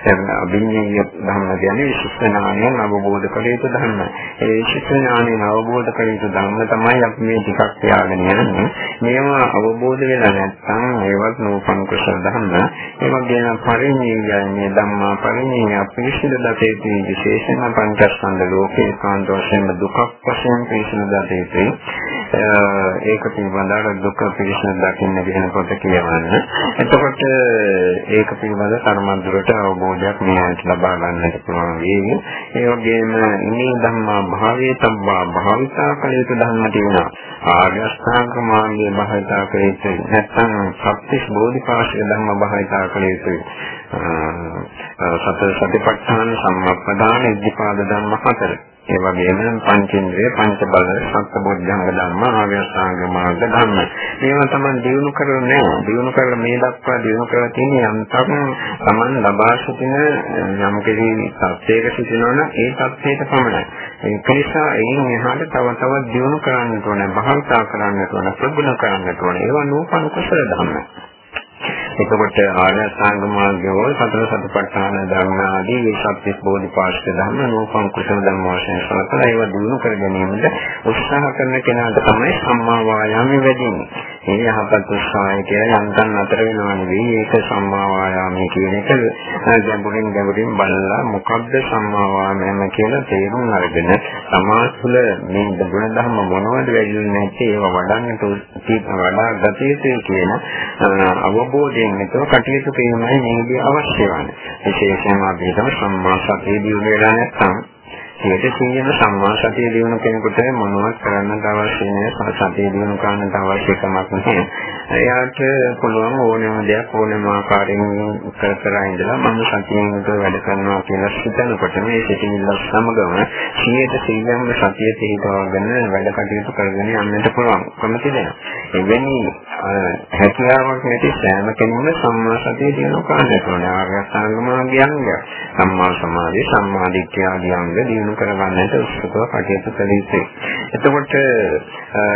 අභිඥාය ධර්ම කියන්නේ විශේෂ ඥානයෙන් අවබෝධ කළ යුතු ධර්ම. ඒ විශේෂ ඥානයෙන් අවබෝධ කළ යුතු ධර්ම තමයි අපි මේ ටිකක් තියාගෙන යන්නේ. මේවා අවබෝධ වෙලා නැත්නම් ඒවත් නූපන් කුසල ධර්ම. ඒ වගේම පරිණීයය මේ ධම්මා පරිණීය අපිරිසිදු දතේදී විශේෂම පංචස්කන්ධ ලෝකේ කාන්ත වශයෙන් දුකක් වශයෙන් පිරිසිදු දතේදී ඒක පිළිබඳව දුක පිළිසඳ දකින්න කියනකොට කියවන්න. එතකොට ඒක පිළිබඳ තරමද්දුරට අවබෝධයක් මෙයාට ලබා ගන්නට පුළුවන් වේවි. ඒ වගේම ඉනි ධම්මා භාවයේ තබ්බා භාවිතා කළ යුතු ධර්ම තියෙනවා. ආර්ය අෂ්ටාංග මාර්ගයේ භාවිතා කළ යුතුයි. නැත්නම් සත්‍විස් බෝධිපාශික ධර්ම භාවිතා කළ යුතුයි. සතර සතිපට්ඨාන සම්මප්පදාන ඉද්ධිපාද ධර්ම හතර. ඒ වගේම පංචේන්ද්‍රය පංච බල සත්බොධ්‍යංග ධර්ම ආව්‍යසාංග මාර්ග ධර්ම මේවා තමයි දිනු කරන්නේ දිනු කරලා මේ දක්වා දිනු කරලා තියෙන යම්තම් Taman ලබා සිටින යම් කිසි සත්‍යයක සිටිනවනම් ඒ සත්‍යයට පමණයි. ඒක නිසා එයින් එහාට තව තවත් දිනු කරන්නට ඕන භාවිතා කරන්නට ඕන ප්‍රගුණ කරන්නට ඕන. ඒවා නූපන් කුසල ධර්ම. එතකොට ආර්ය අෂ්ටාංග මාර්ගය වල සතර සතිපට්ඨාන ධර්ම ආදී මේ සත්‍ය බෝධිපාක්ෂික ධර්ම නෝපං කුසල ධර්ම වශයෙන් සලකලා ඒවා දිනු කර ගැනීමට උත්සාහ කරන කෙනාට තමයි සම්මා වායාමයේ වැඩින්නේ. මේ යහපත් උත්සාහය කියලා යන්තම් අතර වෙනවා නෙවෙයි ඒක සම්මා වායාමයේ කියන එක ගැඹුරින් ගැඹුරින් බලලා මොකද්ද සම්මා වායාමය කියලා තේරුම් අරගෙන සමාජ තුළ මේ ගුණ ධර්ම මොනවද වැඩි නැති ඒවා වඩන්නට වඩා ගත යුතුයි කියන අවබෝධයෙන් මෙතන කටයුතු කිරීමයි මේදී අවශ්‍ය වන්නේ. විශේෂයෙන්ම අපි හිතමු සම්මා සතිය දියුණු වෙලා නැත්නම් සියයට සියයම සම්මා සතිය දිනු කෙනෙකුට මොනවද කරන්නට අවශ්‍ය නැහැ සතිය දිනු කරන්නට අවශ්‍ය කමක් නැහැ. එයාට පුළුවන් ඕනෑම දෙයක් ඕනෑම ආකාරයෙන් කර කර ඉඳලා මම සතියෙන් වැඩ කරනවා කියලා හිතනකොට මේ සිතිවිල්ල සමගම සියයට සියයම සතිය තේරවාගෙන වැඩ කටයුතු කරගෙන යන්නට පුළුවන්. කොහොමද එවැනි හැකියාවක් නැති සෑම කෙනෙකුම සම්මා සතිය දිනු කරන්නට ඕනේ. ආර්ය අෂ්ටාංග මාර්ගයන්ග සම්මා සමාධි සම්මා දිට්ඨිය ආදී අංග දිනු කරගන්නට උත්සුකව කටයුතු කළ යුතුයි. එතකොට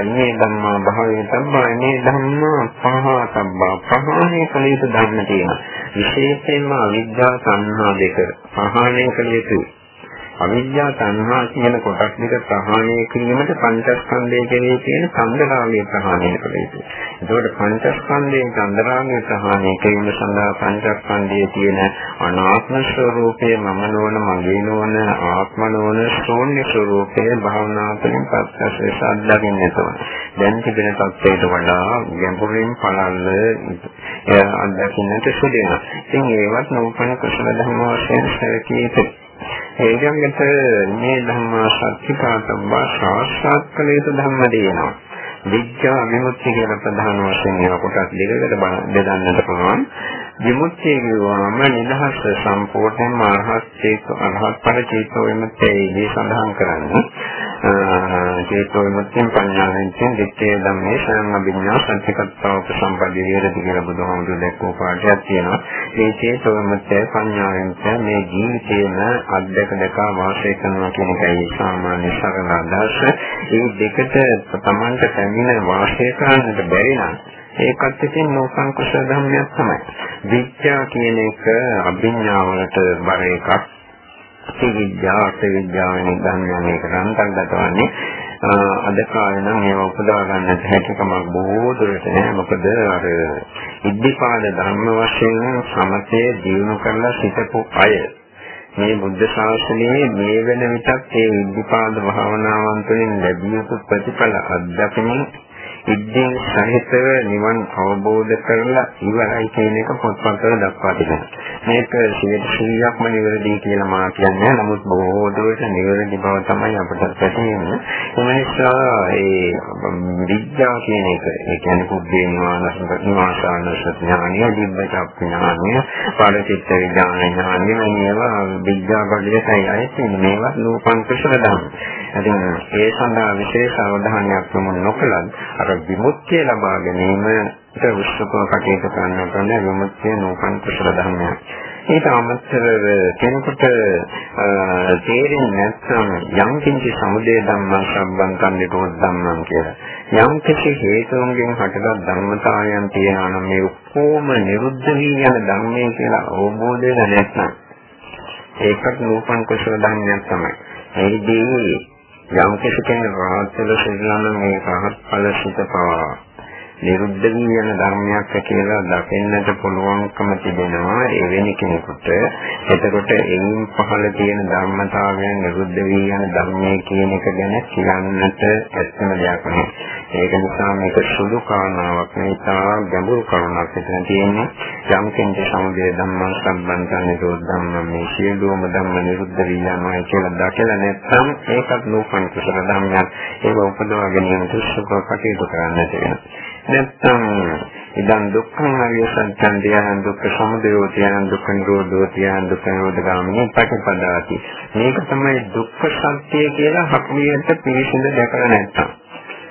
මේ ධම්මා භාවයේ සම්මා මේ ධම්මා පහා සම්බා ප්‍රහාණය කළ යුතු ධර්ම තියෙනවා. විශේෂයෙන්ම අවිද්‍යා සංහා දෙක ප්‍රහාණය කළ යුතුයි. අවිද්‍යා තණ්හා කියන කොටස් දෙක ප්‍රහාණය කිරීමට පංචස්කන්ධය කෙරෙහි තියෙන සම්දරාගය ප්‍රහාණය කළ යුතුයි. ඒකෝට පංචස්කන්ධයෙන් සම්දරාගය ප්‍රහාණය කිරීම සඳහා පංචස්කන්ධයේ තියෙන අනාත්ම ස්වરૂපය මම නොවන මගේ නොවන ආත්ම නොවන ශූන්‍ය ස්වરૂපය භාවනා තුළින් පස්සෙ සාධ්‍යයෙන් නැතව. දැන් තිබෙන තත්ත්වයට වඩා ගැඹුරින් පළල්ල අත්දකින්නට සිදු වෙනවා. ඉතින් ඒවත් නූපන කුසල ධර්ම වශයෙන් සැලකිය යුතුයි. ඒගොල්ලන්ට මේ ධම්මා සත්‍යිකාතබ්බා සාක්ෂාත් කළ යුතු ධම්ම දෙනවා. විද්‍යා විමුක්තිය කියලා ප්‍රධාන වශයෙන් ඒවා කොටස් දෙකකට බෙදන්නට පුළුවන්. විමුක්තිය කියවම නිදහස් සම්පූර්ණයෙන්ම අරහත් චේතෝ අරහත් ඵල චේතෝ විමුක්තියදී සඳහන් කරන්නේ. චේතෝ විමුක්තියෙන් පඤ්ඤාවෙන් දිත්තේ ධම්මේ සයන් අභිඥා සත්‍යකත්තාව සම්පදී විහෙරති කියලා බුදුහාමුදුරුවෝ දැක්වූ පාඩයක් තියෙනවා. මේ චේතෝ විමුක්තිය පඤ්ඤාවෙන් මේ ජීවිතේම අධ්‍යක දෙක වාසය කරනවා කියන එකයි සාමාන්‍ය සරල අදහස. මේ දෙකට තමන්ට පැමිණ වාසය කරන්නට බැරි නම් ඒකත් ඉතින් නෝසං කුසල ධර්මයක් තමයි. විද්‍යා කියන එක අභිඥාවලට බර එකක්. විද්‍යාව, විද්‍යාව වෙන ධර්මයන් එකට අන්තර්ගත වන්නේ අද කාලේ නම් ඒව උපදවා ගන්නට හැකියාවක් බොහෝ දුරට නෑ. මොකද අර ඉද්ධිපාද ධර්ම වශයෙන් සමතේ දිනු කරලා සිටපු අය මේ බුද්ධ ශාසනයේ මේ වෙන විටත් ඒ ඉද්ධිපාද භාවනාවන් තුළින් ලැබිය යුතු ප්‍රතිඵල අත්දැකීම් ඉද්දීන් සහිතව නිවන් අවබෝධ කරලා ඉවරයි කියන එක පොත්පත්වල දක්වා තිබෙනවා. මේක 100%ක්ම නිවැරදි කියලා මා කියන්නේ නමුත් බොහෝ දුරට නිවැරදි බව තමයි අපට පැහැදිලි ඒ නිසා ඒ විද්‍යාව කියන එක ඒ කියන්නේ කුබ්බේ නිවාසාන ඥානිය, දිබ්බචක් ඥානිය, පාරචිත්ත විඥාන ඥානිය මේවා විද්‍යා බඩේටයි අයිති මේවා නූපන් කුසල ධර්ම. ඉතින් ඒ සඳහා විශේෂ අවධානයක් යොමු නොකළත් අර විමුක්තිය ලබා ගැනීමට උත්සුකව කටයුතු කරන කරන විමුක්තිය නෝපන් කුසල ධර්මයක්. ඊට අමතරව කෙනෙකුට තේරෙන්නේ නැත්නම් යම් කිසි සමුදය ධම්මං සම්බන්තන් නිරෝධ ධම්මං කියලා. යම් කිසි හේතුන්ගෙන් හටගත් ධර්මතාවයන් තියෙනවා නම් මේ ඔක්කොම නිරුද්ධ වී යන ධර්මයේ කියලා අවබෝධය නැත්නම් ඒකත් නෝපන් කුසල ධර්මයක් තමයි. එහිදී යම් කෙනෙක් රහත් වෙලා සිටිනවා නම් මේ රහත් ඵල සිත පවා නිරුද්ධ වී යන ධර්මයක් කියලා දකින්නට පුළුවන්කම තිබෙනවා එවැනි කෙනෙකුට. එතකොට එයින් පහළ තියෙන ධර්මතාවයන් නිරුද්ධ වී යන ධර්මයේ කියන එක ගැන කියන්නට ඇත්තම දෙයක් නෑ. ඒක නිසා මේක සුළු කාරණාවක් නෙවෙයි ගැඹුරු කාරණාවක් විතර තියෙන්නේ. යම් කෙනෙක් සමුදය ධම්මං සම්බන්ධන නිරෝධ ධම්ම මේ සියලුම ධම්ම නිරුද්ධ වී යනවා කියලා දැකලා නැත්නම් ඒකත් නූපන් කුසල ධර්මයක්. ඒක උපදවා ගැනීමට සුඛ කටයුතු කරන්නට වෙනවා. නැත්නම් ඉදන් දුක්ඛං අරිය සත්‍යං ධ්‍යාන දුක්ඛ සමුදයෝ ධ්‍යාන දුක්ඛ නිරෝධෝ ධ්‍යාන දුක්ඛ නිරෝධ ගාමිනී පටිපදාති මේක තමයි දුක්ඛ සත්‍ය කියලා හකුලියට පිළිසිඳ දැකලා නැත්තම්.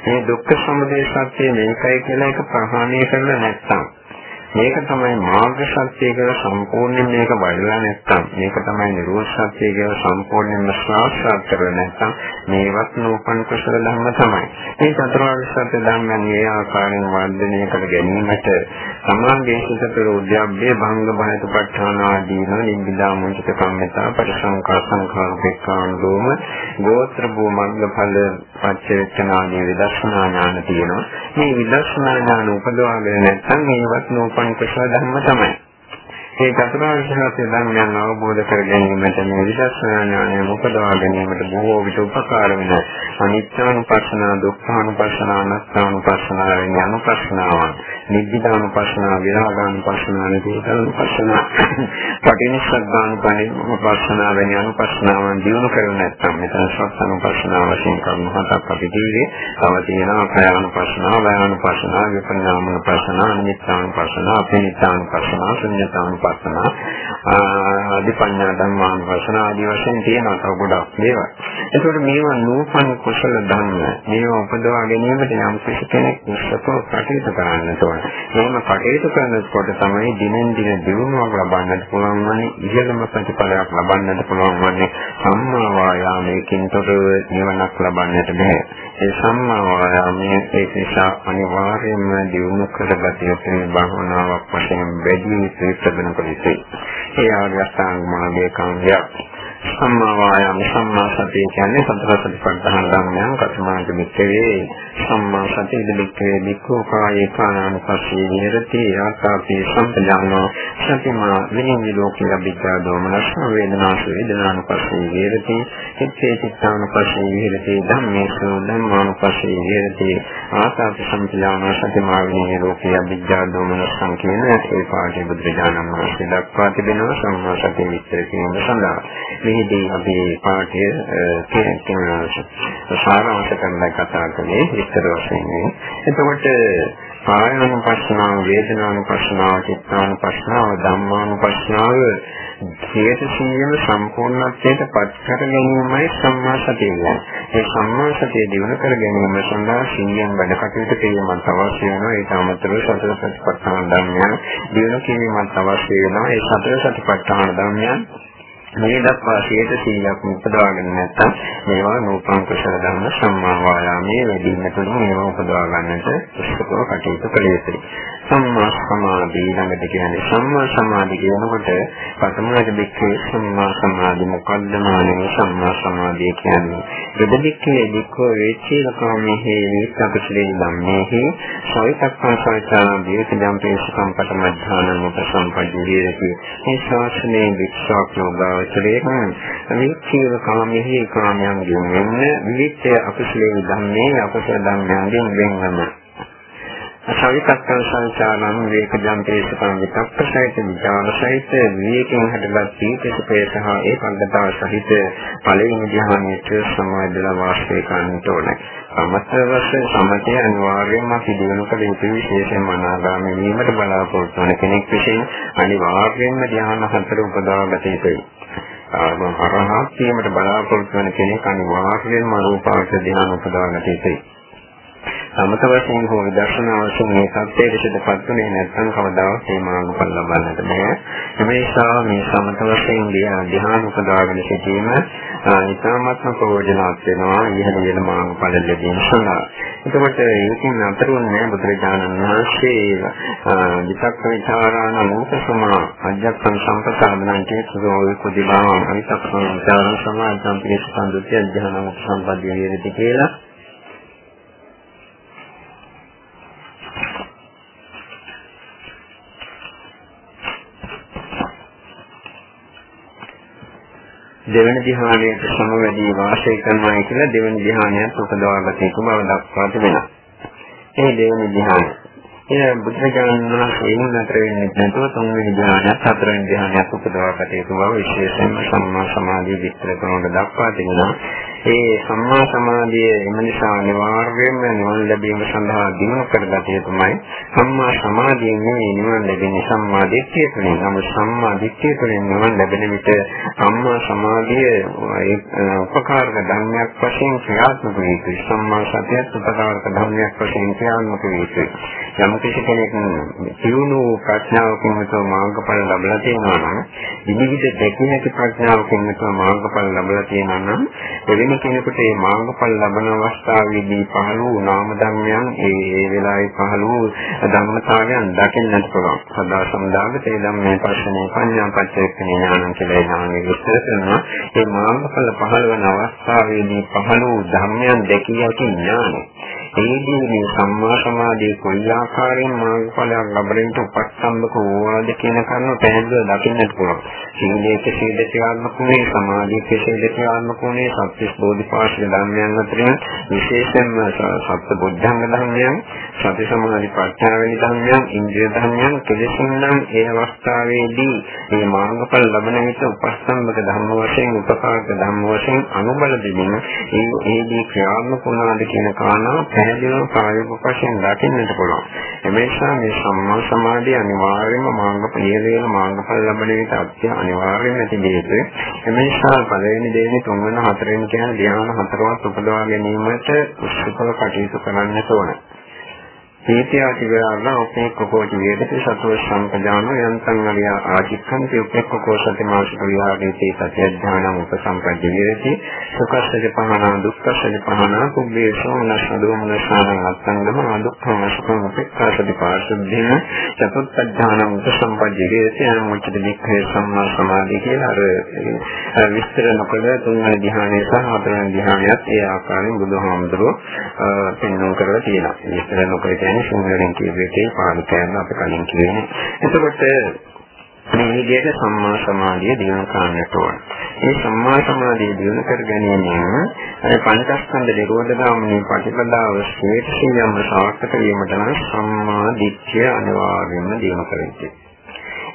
මේ දුක්ඛ සමුදය සත්‍ය මේකයි කියලා එක ප්‍රහාණය කරලා නැත්තම්. මේක තමයි මාර්ග සත්‍ය කියලා සම්පූර්ණයෙන් මේක බලලා නැත්නම් මේක තමයි නිරෝධ සත්‍ය කියලා සම්පූර්ණයෙන්ම සාක්ෂාත් කරලා නැත්නම් මේවත් නූපන් කුසල ධර්ම තමයි. මේ චතුරාර්ය සත්‍ය ධර්මයන් මේ ආකාරයෙන් වර්ධනය කර ගැනීමට සමාගයේ සිට ප්‍රෝධ්‍යබ්බේ භංග බහත පඨාන ආදීන නිබ්බිදා මුචිත කම්මතා පරිසංකා සංඛාර දෙක්ඛාන් දෝම ගෝත්‍ර භූ මග්ගඵල පච්චේතනාදී විදර්ශනා ඥාන තියෙනවා. මේ විදර්ශනා ඥාන උපදවාගෙන නැත්නම් මේවත් නූපන් උපන් කුසල ධර්ම තමයි. ඒ චතුරාර්ය සත්‍ය ධර්මයන් අවබෝධ කර ගැනීමට මේ විදර්ශනා ඥානය උපදවා ගැනීමට බොහෝ විට උපකාර වෙන අනිත්‍යානුපස්සනා, දුක්ඛානුපස්සනා, අනාත්මානුපස්සනා වැනි අනුපස්සනාවන්, නිබ්බිදානුපස්සනා, විරාගානුපස්සනා, නිරෝධානුපස්සනා, පටිනිස්සග්ගානුපස්සනා වැනි අනුපස්සනාවන් දිනු කරුණ නැත්නම් මෙතන සත්‍යනුපස්සනා වශයෙන් කරුණු හතක් අපි දීවේ. තව තියෙනවා ප්‍රයානුපස්සනා, වයානුපස්සනා, විපරිණාමනුපස්සනා, නිත්‍යානුපස්සනා, අපිනිත්‍යානුපස්සනා, ශුන්‍යතානුපස්සනා ධම්මානුපස්සන ආදිපඤ්ඤා ධම්මානුපස්සන ආදී වශයෙන් තියෙනවා තව ගොඩක් මේවා. ඒකට මේවා නූපන් කුසල ධර්ම. මේවා උපදවා ගැනීමට යම් කෙනෙක් උත්සාහ කටයුතු කරන්න ඕන. මේම කටයුතු කරනකොට තමයි දිනෙන් දින දියුණුවක් ලබන්නට පුළුවන් වන්නේ ඉහළම ප්‍රතිඵලයක් ලබන්නට පුළුවන් වන්නේ සම්මා වායාමයකින් තොරව නිවනක් ලබන්නට බෑ. ඒ සම්මා වායාමයේ ඒක නිසා අනිවාර්යයෙන්ම දියුණු කරගත යුතු භාවනාවක් වශයෙන් වැඩි විස්තර කළ යුතුයි. ඒ ආර්ය අෂ්ටාංග මාර්ගයේ කාංගයක්. සම්මා වායාම සම්මා සතිය කියන්නේ සතර සතිපට්ඨාන ධර්මයන් කතමාන්ත මිත්‍යේ සම්මා සතිය දෙලිකේ විකෝ කායේ කානානුපස්සී විහෙරති ආකාපි සම්පජානෝ සතිමා විනිවිද ලෝකේ අභිජ්ජා දෝමනස් වේදනාසු වේදනානුපස්සී විහෙරති චිත්තේ චිත්තානුපස්සී විහෙරති ධම්මේසු ධම්මානුපස්සී විහෙරති ආකාපි සම්පජානෝ සතිමා විනිවිද ලෝකේ අභිජ්ජා දෝමනස් කියන ඒ පාඩේ බුද්ධ වහන්සේ දක්වා තිබෙනවා සම්මා සතිය විස්තර කිරීම සඳහා. මෙහිදී අපි පාඨය සාරාංශ කරලා කතා කළේ විස්තර විස්තර වශයෙන්. එතකොට කායानुපස්සනාව, වේදනානුපස්සනාව, චිත්තානුපස්සනාව, ධම්මානුපස්සනාව හේතුසියම සම්පූර්ණත්වයට පත් කර ගැනීමයි සම්මා සතිය කියන්නේ. ඒ සම්මා සතිය දිනු කර ගැනීම සඳහා සිහියෙන් වැඩ කටයුතු කිරීමත් අවශ්‍ය වෙනවා. ඒක අමතරව සතර සතිපට්ඨාන ධර්මයන් දිනු කිරීමත් අවශ්‍ය වෙනවා. ඒ සතර සතිපට්ඨාන ධර්මයන් මේ දක්වා 100ක් උපදවාගෙන නැත්නම් මේවා නූපන් කුසල ධර්ම සම්මා වායාමයේ වැඩිම තුන මේවා උපදවා ගන්නට උත්සුකව කටයුතු කළ යුතුයි. සම්මා සමාධි ළඟට කියන්නේ සම්මා සමාධි කියනකොට පතමනක දෙකේ සම්මා සමාධි මොකද්ද මානේ සම්මා සමාධිය කියන්නේ. දෙදෙකේ දෙකෝ වේචීලකාමෙහි විස්සකසලේ ධම්මෙහි සවිතක්කං සවිතාන දීර්ඝ ජම්පේසකම් පටමද්ධාන උපසම්පජ්ජීරති. මේ ශාසනයේ වික්ෂාක් යෝගාවචරයේ වික්ෂීව කාමෙහි කාමයන්ගෙන් වෙන්න විවිච්ඡ අකුසලේ ධම්මේ අකුසල ධම්මයන්ගෙන් වෙනම සවිතක්කං සංචාරං වේකජම් පේසකං විතක්කසහිත විචාරසහිත විවේකයෙන් හටගත් සීතසපේ සහ ඒකාග්‍රතාව සහිත පළවෙනි ධ්‍යානයට සමාදලා වාසය කරන්නට ඕනේ. සමත වශයෙන් සමතය අනිවාර්යයෙන්ම අපි දිනු කළ යුතු විශේෂයෙන්ම අනාගාමී වීමට බලාපොරොත්තු වන කෙනෙක් විසින් අනිවාර්යයෙන්ම ධ්‍යාන හතර උපදවා ගත යුතුයි. අරහත් වීමට බලාපොරොත්තු වන කෙනෙක් අනිවාර්යයෙන්ම රූපාවචර ධ්‍යාන උපදවා ගත යුතුයි. සමත වශයෙන් හෝ විදර්ශනා වශයෙන් මේ සත්‍යයේ විශේෂපත් තුනේ නැත්නම් කවදාවත් මේ මාර්ගඵල ලබන්නට බෑ. ඒ නිසා මේ සමත වශයෙන් ධ්‍යාන උපදවාගෙන සිටීම ඉතාමත්ම ප්‍රයෝජනවත් වෙනවා ඉහළ ඉහළ මාර්ගඵල ලැබීම සඳහා. එතකොට ඒකෙන් අතරුන්නේ බුදුරජාණන් වහන්සේ විතක්ක විචාරාණ මූතසම අජ්ජත්සං සම්පදානං චේතසෝ කුදිලා අනිතක්සං විචාරණ සමාධි සම්පේක්ෂ සම්දුත්‍ය ධ්‍යාන සම්පදිය වේදති කියලා දෙවන ධ්‍යානයට සමවැදී වාසය කරනවා කියලා දෙවන ධ්‍යානයත් උපදවාගත යුතු බව දක්වා තිබෙනවා. ඒ දෙවන ධ්‍යානය. ඒ බුද්ධජනන වහන්සේ නතර වෙන්නේ නැතුව තුන්වෙනි ධ්‍යානයත් හතරවෙනි ධ්‍යානයත් උපදවාගත යුතු බව විශේෂයෙන්ම සම්මා සමාධිය විස්තර කරනකොට දක්වා තිබෙනවා. ඒ සම්මා සමාධිය එම නිසා අනිවාර්යයෙන්ම නිවන ලැබීම සඳහා දිනු කරගත යුතුමයි. සම්මා සමාධියෙන් මේ නිවන ලැබෙන්නේ සම්මා දිට්ඨිය තුළින්. නමුත් සම්මා දිට්ඨිය තුළින් නිවන ලැබෙන විට සම්මා සමාධිය උපකාරක ධර්මයක් වශයෙන් ක්‍රියාත්මක වේ යුතුයි. සම්මා සතියත් උපකාරක ධර්මයක් වශයෙන් ක්‍රියාත්මක වේ යුතුයි. යම් කෙනෙක් සියුණු ප්‍රඥාවකින් හිතව මාර්ගඵල ලැබලා තියෙනවා නම් විවිධ දෙකින් ඇති ප්‍රඥාවකින් හිතව මාර්ගඵල ලැබලා තියෙනවා නම් වෙන කෙනෙකුට මේ මාර්ගඵල ලබන අවස්ථාවේදී පහළ වූ නාම ධර්මයන් ඒ ඒ වෙලාවේ පහළ වූ ධර්මතාවයන් දකින්නට පුළුවන්. සදා සම්දාගත ඒ ධම්මේ පස්සනේ පඤ්ඤා පච්චේක්ඛේ ඥානං කියලා ඥානෙ විස්තර කරනවා. මේ මාර්ගඵල පහළ වන අවස්ථාවේදී පහළ වූ ධර්මයන් දැකිය හැකි ඥානෙ. ඒදී මේ සම්මා සමාධිය කොයි ආකාරයෙන් මාර්ගඵලයක් ලැබෙන්නට උපස්තම්භක වූවාද කියන කරුණ පැහැදිලිව දකින්නට පුළුවන්. සීලයේ කෙසේද ක්‍රියාත්මකුනේ සමාධියේ කෙසේද ක්‍රියාත්මකුනේ සත්‍ය බෝධිපාශික ධර්මයන් අතරින් විශේෂයෙන්ම සත්‍ය බුද්ධංග ධර්මයන් සති සමාධි ප්‍රඥා වැනි ධර්මයන් ඉන්ද්‍රිය ධර්මයන් කෙලෙසින් නම් ඒ අවස්ථාවේදී මේ මාර්ගඵල ලබන විට උපස්තම්භක ධර්ම වශයෙන් උපකාරක ධර්ම වශයෙන් අනුබල දෙමින් ඒ ඒදී ක්‍රියාත්මක වුණාද කියන කාරණා පැහැදිලිව ප්‍රායෝගික වශයෙන් දකින්නට පුළුවන්. එමේසා මේ සම්මා සමාධිය අනිවාර්යයෙන්ම මාර්ගඵල නියලේන මාර්ගඵල ලබන විට අත්‍ය අනිවාර්යයෙන්ම ඇති දෙයක්. එමේසා පළවෙනි දෙවෙනි තුන්වෙනි හතරවෙනි කියන ධ්‍යාන හතරවත් උපදවා ගැනීමට උත්සුකව කටයුතු කරන්නට ඕනේ. ඒත්‍යාතිවරණ උපේක්ඛකෝච වේදති සතෝ සම්පජානෝ යන්තං අරිය ආචික්ඛන්ති උපේක්ඛකෝ සති මාසික විහාරේති සත්‍ය ඥානං උපසම්පජ්ජ වේදති සුඛස්සජ පහන දුක්ඛස්සජ පහන කුබ්බේ සෝමනස් දෝමනසාන අත්තංගම දුක්ඛම සුඛං උපේක්ඛාසති පාරිශුද්ධින චතුත්ථ ඥානං උපසම්පජ්ජ වේදති අනුමුච්ච දික්ඛේ සම්මා සමාධි කියලා අර විස්තර නොකළ තුන්වෙනි ධ්‍යානය සහ හතරවෙනි ධ්‍යානයත් ඒ ආකාරයෙන් බුදුහාමුදුරුවෝ පෙන්වන්න කරලා තියෙනවා. විස්තර නොකළ කියන්නේ කියන්නේ සිංහලෙන් කියපු එකේ පාඩකයන් අපි කලින් කියන්නේ. එතකොට මේ විදිහට සම්මා සමාධිය දිනු කරන්නට ඕන. මේ සම්මා සමාධිය දිනු කර ගැනීමෙන් පංචස්කන්ධ නිරෝධ ගාමිනී ප්‍රතිපදාව ශ්‍රේෂ්ඨියම සාර්ථක වීමට නම් සම්මා දිට්ඨිය අනිවාර්යයෙන්ම දිනු කර යුතුයි.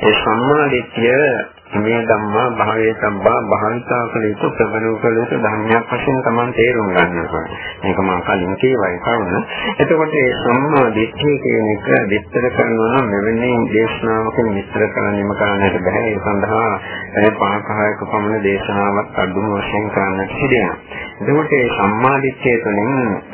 ඒ සම්මා දිට්ඨිය මේ ධම්මා භාවයේ සම්බා භාවිතා කළ යුතු ප්‍රබලව කළ යුතු ධර්මයක් වශයෙන් Taman තේරුම් ගන්නවා. මේක මම කලින් කියවයි කරුණ. එතකොට මේ සම්මා දිට්ඨිය කියන එක විස්තර කරනවා නම් මෙවැනි දේශනාවකින් විස්තර කරන්නම කරන්නට බෑ. ඒ සඳහා ඒ පහකහයක පමණ දේශනාවක් අඳුම වශයෙන් කරන්නට සිදුවෙනවා. එතකොට මේ සම්මා දිට්ඨිය තුළින්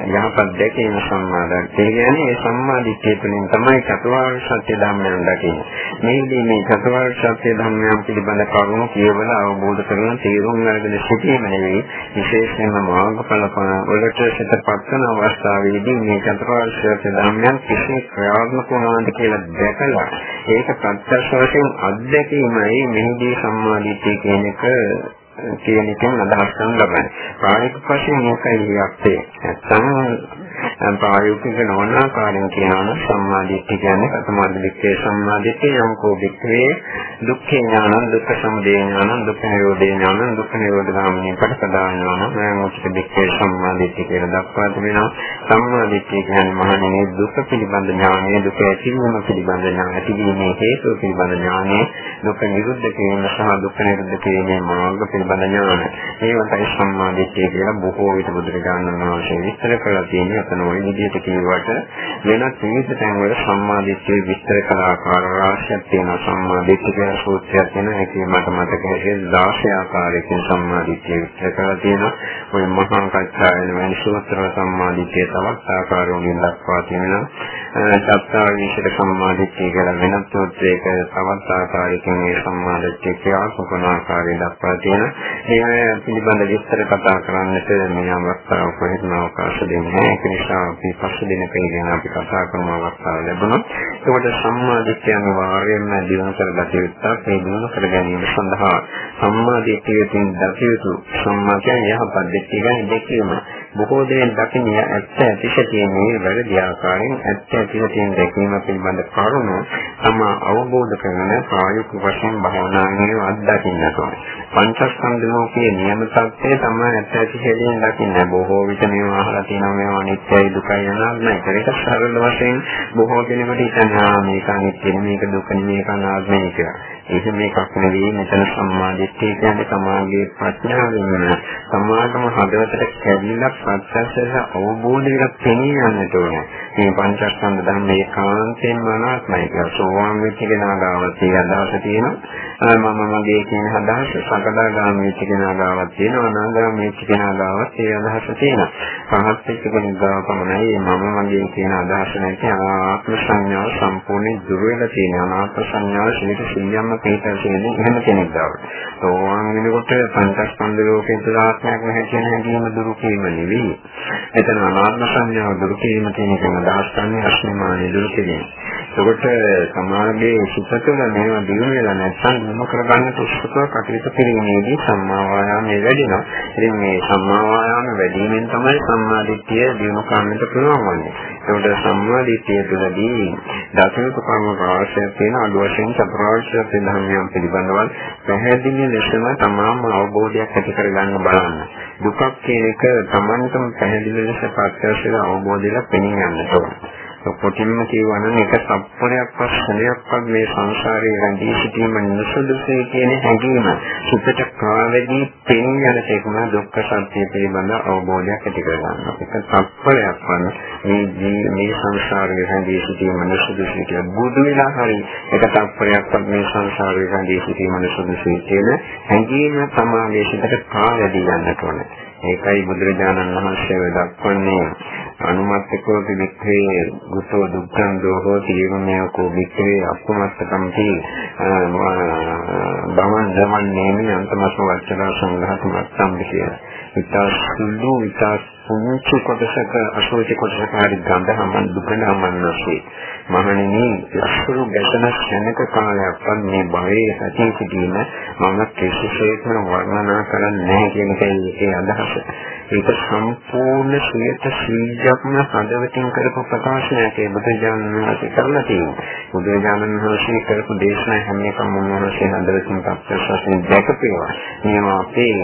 යහපත් දැකීම සම්මාදිට්ඨිය කියන්නේ මේ සම්මා දිට්ඨිය තුළින් තමයි චතුරාර්ය සත්‍ය ධර්මයන් දකින්නේ. මේදී මේ චතුරාර්ය සත්‍ය ධර්මයන් පිළිබඳ කරුණු කියවලා අවබෝධ කරගෙන තේරුම් අරගෙන සිටීම නෙවෙයි විශේෂයෙන්ම මාර්ගඵල වලට සිතපත් කරන අවස්ථාවේදී මේ චතුරාර්ය සත්‍ය ධර්මයන් කිසි ක්‍රියාත්මක වුණාද කියලා දැකලා ඒක ප්‍රත්‍යක්ෂ වශයෙන් අත්දැකීමයි මෙහිදී සම්මාදිට්ඨිය කියන එක කියන එකෙන් අදහස් කරන ලබන්නේ. ප්‍රායෝගික වශයෙන් මේකයි යක්තේ. නැත්නම් ප්‍රායෝගික නොවන ආකාරයෙන් කියනවා නම් සම්මාදිට්ඨිය කියන්නේ කතමාදිට්ඨිය සම්මාදිට්ඨිය යම්කෝ වික්‍රේ දුක්ඛේ ඥානං දුක්ඛ සමුදය ඥානං දුක්ඛ නිරෝධේ ඥානං දුක්ඛ නිරෝධ ගාමිනී පටිපදා ඥානං මයං වික්‍රේ සම්මාදිට්ඨිය කියලා දක්වා තිබෙනවා. සම්මාදිට්ඨිය කියන්නේ මහණෙනි දුක පිළිබඳ ඥානය දුක ඇතිවීම පිළිබඳ ඥානය ඇතිවීමේ හේතුව පිළිබඳ ඥානය දුක නිරුද්ධ කිරීම සහ දුක නිරුද්ධ කිරීමේ මාර්ග පිළිබඳ පිළිබඳ ඥාන. මේවටයි සම්මාදිට්ඨිය කියලා බොහෝ විට බුදුරජාණන් වහන්සේ විස්තර කරලා තියෙන්නේ අතන ওই විදිහට කියවට වෙනත් විවිධ තැන්වල සම්මාදිට්ඨිය විස්තර කළ ආකාර රාශියක් තියෙනවා. සම්මාදිට්ඨිය කියලා සූත්‍රයක් තියෙනවා. ඒකේ මට මතක හැටියට 16 ආකාරයකින් සම්මාදිට්ඨිය විස්තර කරලා තියෙනවා. ওই මහා කච්චායන වැනි සූත්‍ර සම්මාදිට්ඨිය තවත් ආකාරවලින් දක්වා තියෙනවා. සත්‍යාවිශේෂ සම්මාදිට්ඨිය කියලා වෙනත් සූත්‍රයක තවත් ආකාරයකින් මේ සම්මාදිට්ඨිය ක්‍රියාත්මක කරන ආකාරය දක්වා තියෙනවා. ඒ පිළිබඳ විස්තර කතා කරන්නට මේ අවස්ථාව කොහෙත්ම අවකාශ දෙන්නේ නැහැ. ඒක නිසා අපි පස්සේ දිනක ඉඳන් අපි කතා කරන අවස්ථාව ලැබුණා. ඒකට සම්මා දිට්ඨියම වාරයෙන්ම දිනු කරගත යුත්තක්. ඒ දිනු කර ගැනීම සඳහා සම්මා දිට්ඨියෙන් දකියුතු සම්මා කියන්නේ යහපත් දිට්ඨිය ගැන දෙකීම. බොහෝ දෙනෙක් දකින්නේ ඇත්ත ඇතිශතියේ වැරදි ආකාරයෙන් ඇත්ත ඇතිශතියෙන් දැකීම පිළිබඳ කරුණු තම අවබෝධ කරගෙන ප්‍රායෝගික වශයෙන් භාවනාවේ අත්දකින්නට ඕනේ. පංචස්කන්ධ ලෝකයේ නියම සත්‍යය තමයි ඇත්ත ඇතිශතියෙන් දකින්නේ. බොහෝ විට මේවා අහලා තියෙනවා මේවා අනිත්‍යයි දුකයි අනාත්මයි. ඒක සරල වශයෙන් බොහෝ දෙනෙකුට හිතනවා මේක අනිත්‍යයි මේක දුකයි මේක අනාත්මයි කියලා. ඒක මේකක් නෙවෙයි මෙතන සම්මාදිට්ඨිය කියන්නේ සමාගයේ ප්‍රඥාවෙන් සමාගම හදවතට කැවිලා ප්‍රත්‍යක්ෂව අවබෝධ වෙලා පෙනී යන්නට ඕනේ. මේ පංචස්කන්ධ ධර්ම ඒකාන්තයෙන්ම අනාත්මයි කියලා සෝවාන් වෙච්ච කෙනා ගාව තියෙන අදහස තියෙනවා. මම මගේ කියන අදහස සකදාගාමී වෙච්ච කෙනා ගාවක් තියෙනවා. අනාගාමී වෙච්ච කෙනා ගාවක් ඒ අදහස තියෙනවා. පහත් වෙච්ච කෙනෙක් ගාව පමණයි මම මගේ කියන අදහස නැති ආත්ම සංඥාව සම්පූර්ණයෙන් දුර වෙලා තියෙනවා. අනාත්ම සංඥාව ශීත සියම්ම පිටර කියන්නේ එහෙම කෙනෙක් ගාවට. සෝවාන් වෙනකොට පංචස්කන්ධ ලෝකේ තුල ආත්මයක් නැහැ කියන හැඟීම දුරු කිරීම නෙවෙයි. එතන අනාත්ම සංඥාව දුරු කිරීම කියන එක අදහස් කරන්නේ අස්මිමාන දුරු කිරීම. ඒකට සමාජයේ සිත තුළ මේවා දිනු වෙලා නැත්නම් මොන කරගන්න උත්සුකව කටයුතු කිරීමේදී සම්මා වායාමයේ වැඩිනවා. ඉතින් මේ සම්මා වායාම වැඩිවීමෙන් තමයි සම්මා දිට්ඨිය දිනු කරන්නට පුළුවන් වන්නේ. ඒකට සම්මා දිට්ඨිය තුළදී දසක කර්ම රාශියක් තියෙන අඩු වශයෙන් චතුරාර්ය සත්‍ය ධර්මයන් පිළිබඳව පැහැදිලි ලෙසම තමාම අවබෝධයක් ඇති කරගන්න බලන්න. දුකක් කියන එක Tamanටම පැහැදිලි ලෙස ප්‍රත්‍යක්ෂව අවබෝධයලා පෙනී යන්න ඕන. කොටින්ම කියනවා නම් එක සම්පූර්ණයක් පස්සනයක්වත් මේ සංසාරේ රැඳී සිටීම නිසුදුසුයි කියන හැඟීම සිතට කාවැදී පෙනී යන තේකම දුක්ඛ සත්‍ය පිළිබඳ අවබෝධයක් ඇති කරගන්නවා. එක සම්පූර්ණයක් මේ මේ සංසාරේ රැඳී සිටීම නිසුදුසුයි කියලා බුදු වෙලා හරි එක සම්පූර්ණයක්වත් මේ සංසාරේ රැඳී සිටීම නිසුදුසුයි කියන හැඟීම සමාගයේ සිතට කාවැදී යන්නට ඕනේ. ඒකයි බුදුරජාණන් වහන්සේ දක්වන්නේ අනුමත්තකෝ වික්ඛේ ගුතෝ දුක්ඛං දෝහෝ තීවමේ කෝ වික්ඛේ අපමත්තකම්ති බවන් දමන්නේමි අන්තමස්ව වච්චනා සංඝාත මත්තම් විසිය. ඉතා සුළු ඉතා පුංචි කොටසක අසෝචි කොටසක හරි ගන්ධහමන් දුකනමන් නැසේ. මහණෙනි අසුරු ගැටන ක්ෂණික කාලයක්වත් මේ භවයේ ඇති සිටීම මම කිසිසේත්ම වර්ණනා කරන්නේ නැහැ කියන එකයි ඒකේ අදහස. ඒක සම්පූර්ණ 100%ක්ම හදවතින් කරපු ප්‍රකාශනයක් ඒ බුදුජානක වහන්සේ කරලා තියෙනවා. බුදුජානක වහන්සේ කරපු දේශනා හැම එකම උන්වහන්සේ හදවතින් ප්‍රත්‍යක්ෂ වශයෙන් දැකපේවා. මේවා අපේ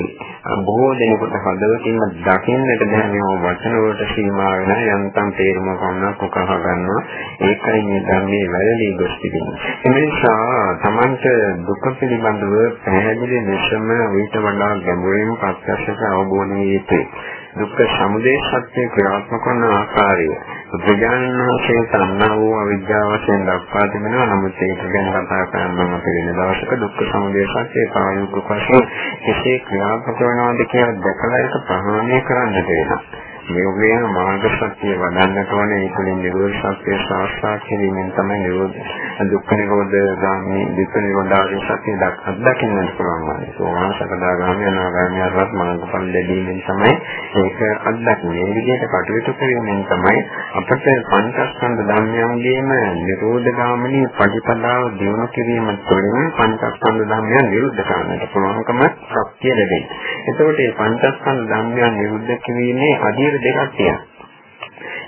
බොහෝ දෙනෙකුට හදවතින්ම දකින්නට බැහැ මේ වචන වලට සීමා වෙන යන්තම් තේරුම ගන්න කොකහ ගන්නවා. ඒකයි මේ ධර්මයේ වැළලී ගොස් තිබෙන්නේ. ඒ නිසා Tamanta දුක පිළිබඳව පැහැදිලි ලෙසම ඊට වඩා ගැඹුරින් ප්‍රත්‍යක්ෂව අවබෝධ විය යුතුයි. දුක්ඛ සමුදය සත්‍ය ක්‍රියාත්මක වන ආකාරය බුදුජානන වහන්සේ තණ්හා වූ අවිද්‍යාව වශයෙන් දක්වා තිබෙනවා. නමුත් ඒක ගැන කතා කරන්න මම වෙන දවසක දුක්ඛ සමුදය සත්‍ය ප්‍රායෝගික වශයෙන් කෙසේ ක්‍රියාත්මක වෙනවද කියලා දැකලා ඒක ප්‍රහාණය කරන්නට වෙනවා. මේ වගේම මාර්ග සත්‍ය වඩන්නට ඕනේ ඒ තුළින් නිරෝධ සත්‍ය සාක්ෂාත් කිරීමෙන් තමයි නිරෝධ දුක්ඛ නිරෝධ ගාමී දුක්ඛ නිරෝධ ආදී සත්‍ය දක්වන්නට පුළුවන් වන්නේ. සෝවාන් සකදාගාමී අනාගාමී අරහත් මාර්ගඵල ලැබීමෙන් තමයි ඒක අත්දකින්නේ. මේ විදිහට කටයුතු කිරීමෙන් තමයි අපට පංචස්කන්ධ ධර්මයන්ගේම නිරෝධ ගාමිනී ප්‍රතිපදාව දියුණු කිරීම තුළින් පංචස්කන්ධ ධර්මයන් නිරුද්ධ කරන්නට පුළුවන්කම ශක්තිය ලැබෙනවා. එතකොට මේ පංචස්කන්ධ ධර්මයන් නිරුද්ධ කිරීමේ අධීර දෙකක් තියෙනවා.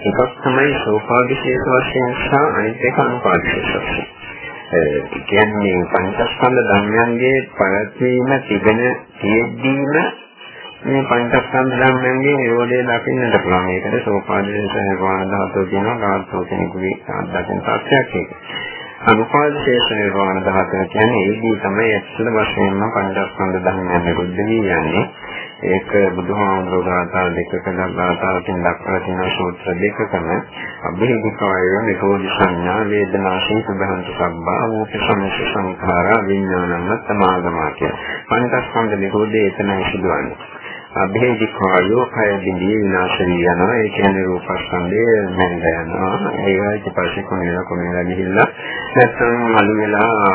එකක් තමයි සෝපාදිශේෂ වශයෙන් සහ අනිත් එක අනුපාදිශේෂ වශයෙන්. ඒ කියන්නේ පංචස්කන්ධ ධර්මයන්ගේ පැවැත්වීම තිබෙන තියෙද්දීම මේ පංචස්කන්ධ ධර්මයන්ගේ නිරෝධය දකින්නට පුළුවන්. ඒකට සෝපාදිශේෂ නිර්වාණ ධාතුව කියනවා. ධාතුව කෙනෙකුගේ අත්දැකීම් සත්‍යයක් ඒක. අනුපාදිශේෂ නිර්වාණ ධාතුව කියන්නේ ඒදී තමයි ඇත්තම වශයෙන්ම පංචස්කන්ධ ධර්මයන් නිරුද්ධ වී යන්නේ. ඒක බුදුහාමුදුරුවෝ ගාථා දෙකක ගාථාවකින් දක්වලා තියෙන සූත්‍ර දෙකකම අභිහිදිකාය නිරෝධ සංඥා වේදනා සීසුභන්ත සබ්බා වූප සම්ස සංඛාරා විඥානං සමාගමා කියන. පංචස්කන්ධ නිරෝධය එතනයි සිදුවන්නේ. අභේදි කායෝ කය බිඳී විනාශ වී යනවා. ඒ කියන්නේ රූපස්කන්ධය මැරෙන්න යනවා. ඒවා ඊට පස්සේ කොහේලා කොහේලා ගිහිල්ලා නැත්නම් අලු වෙලා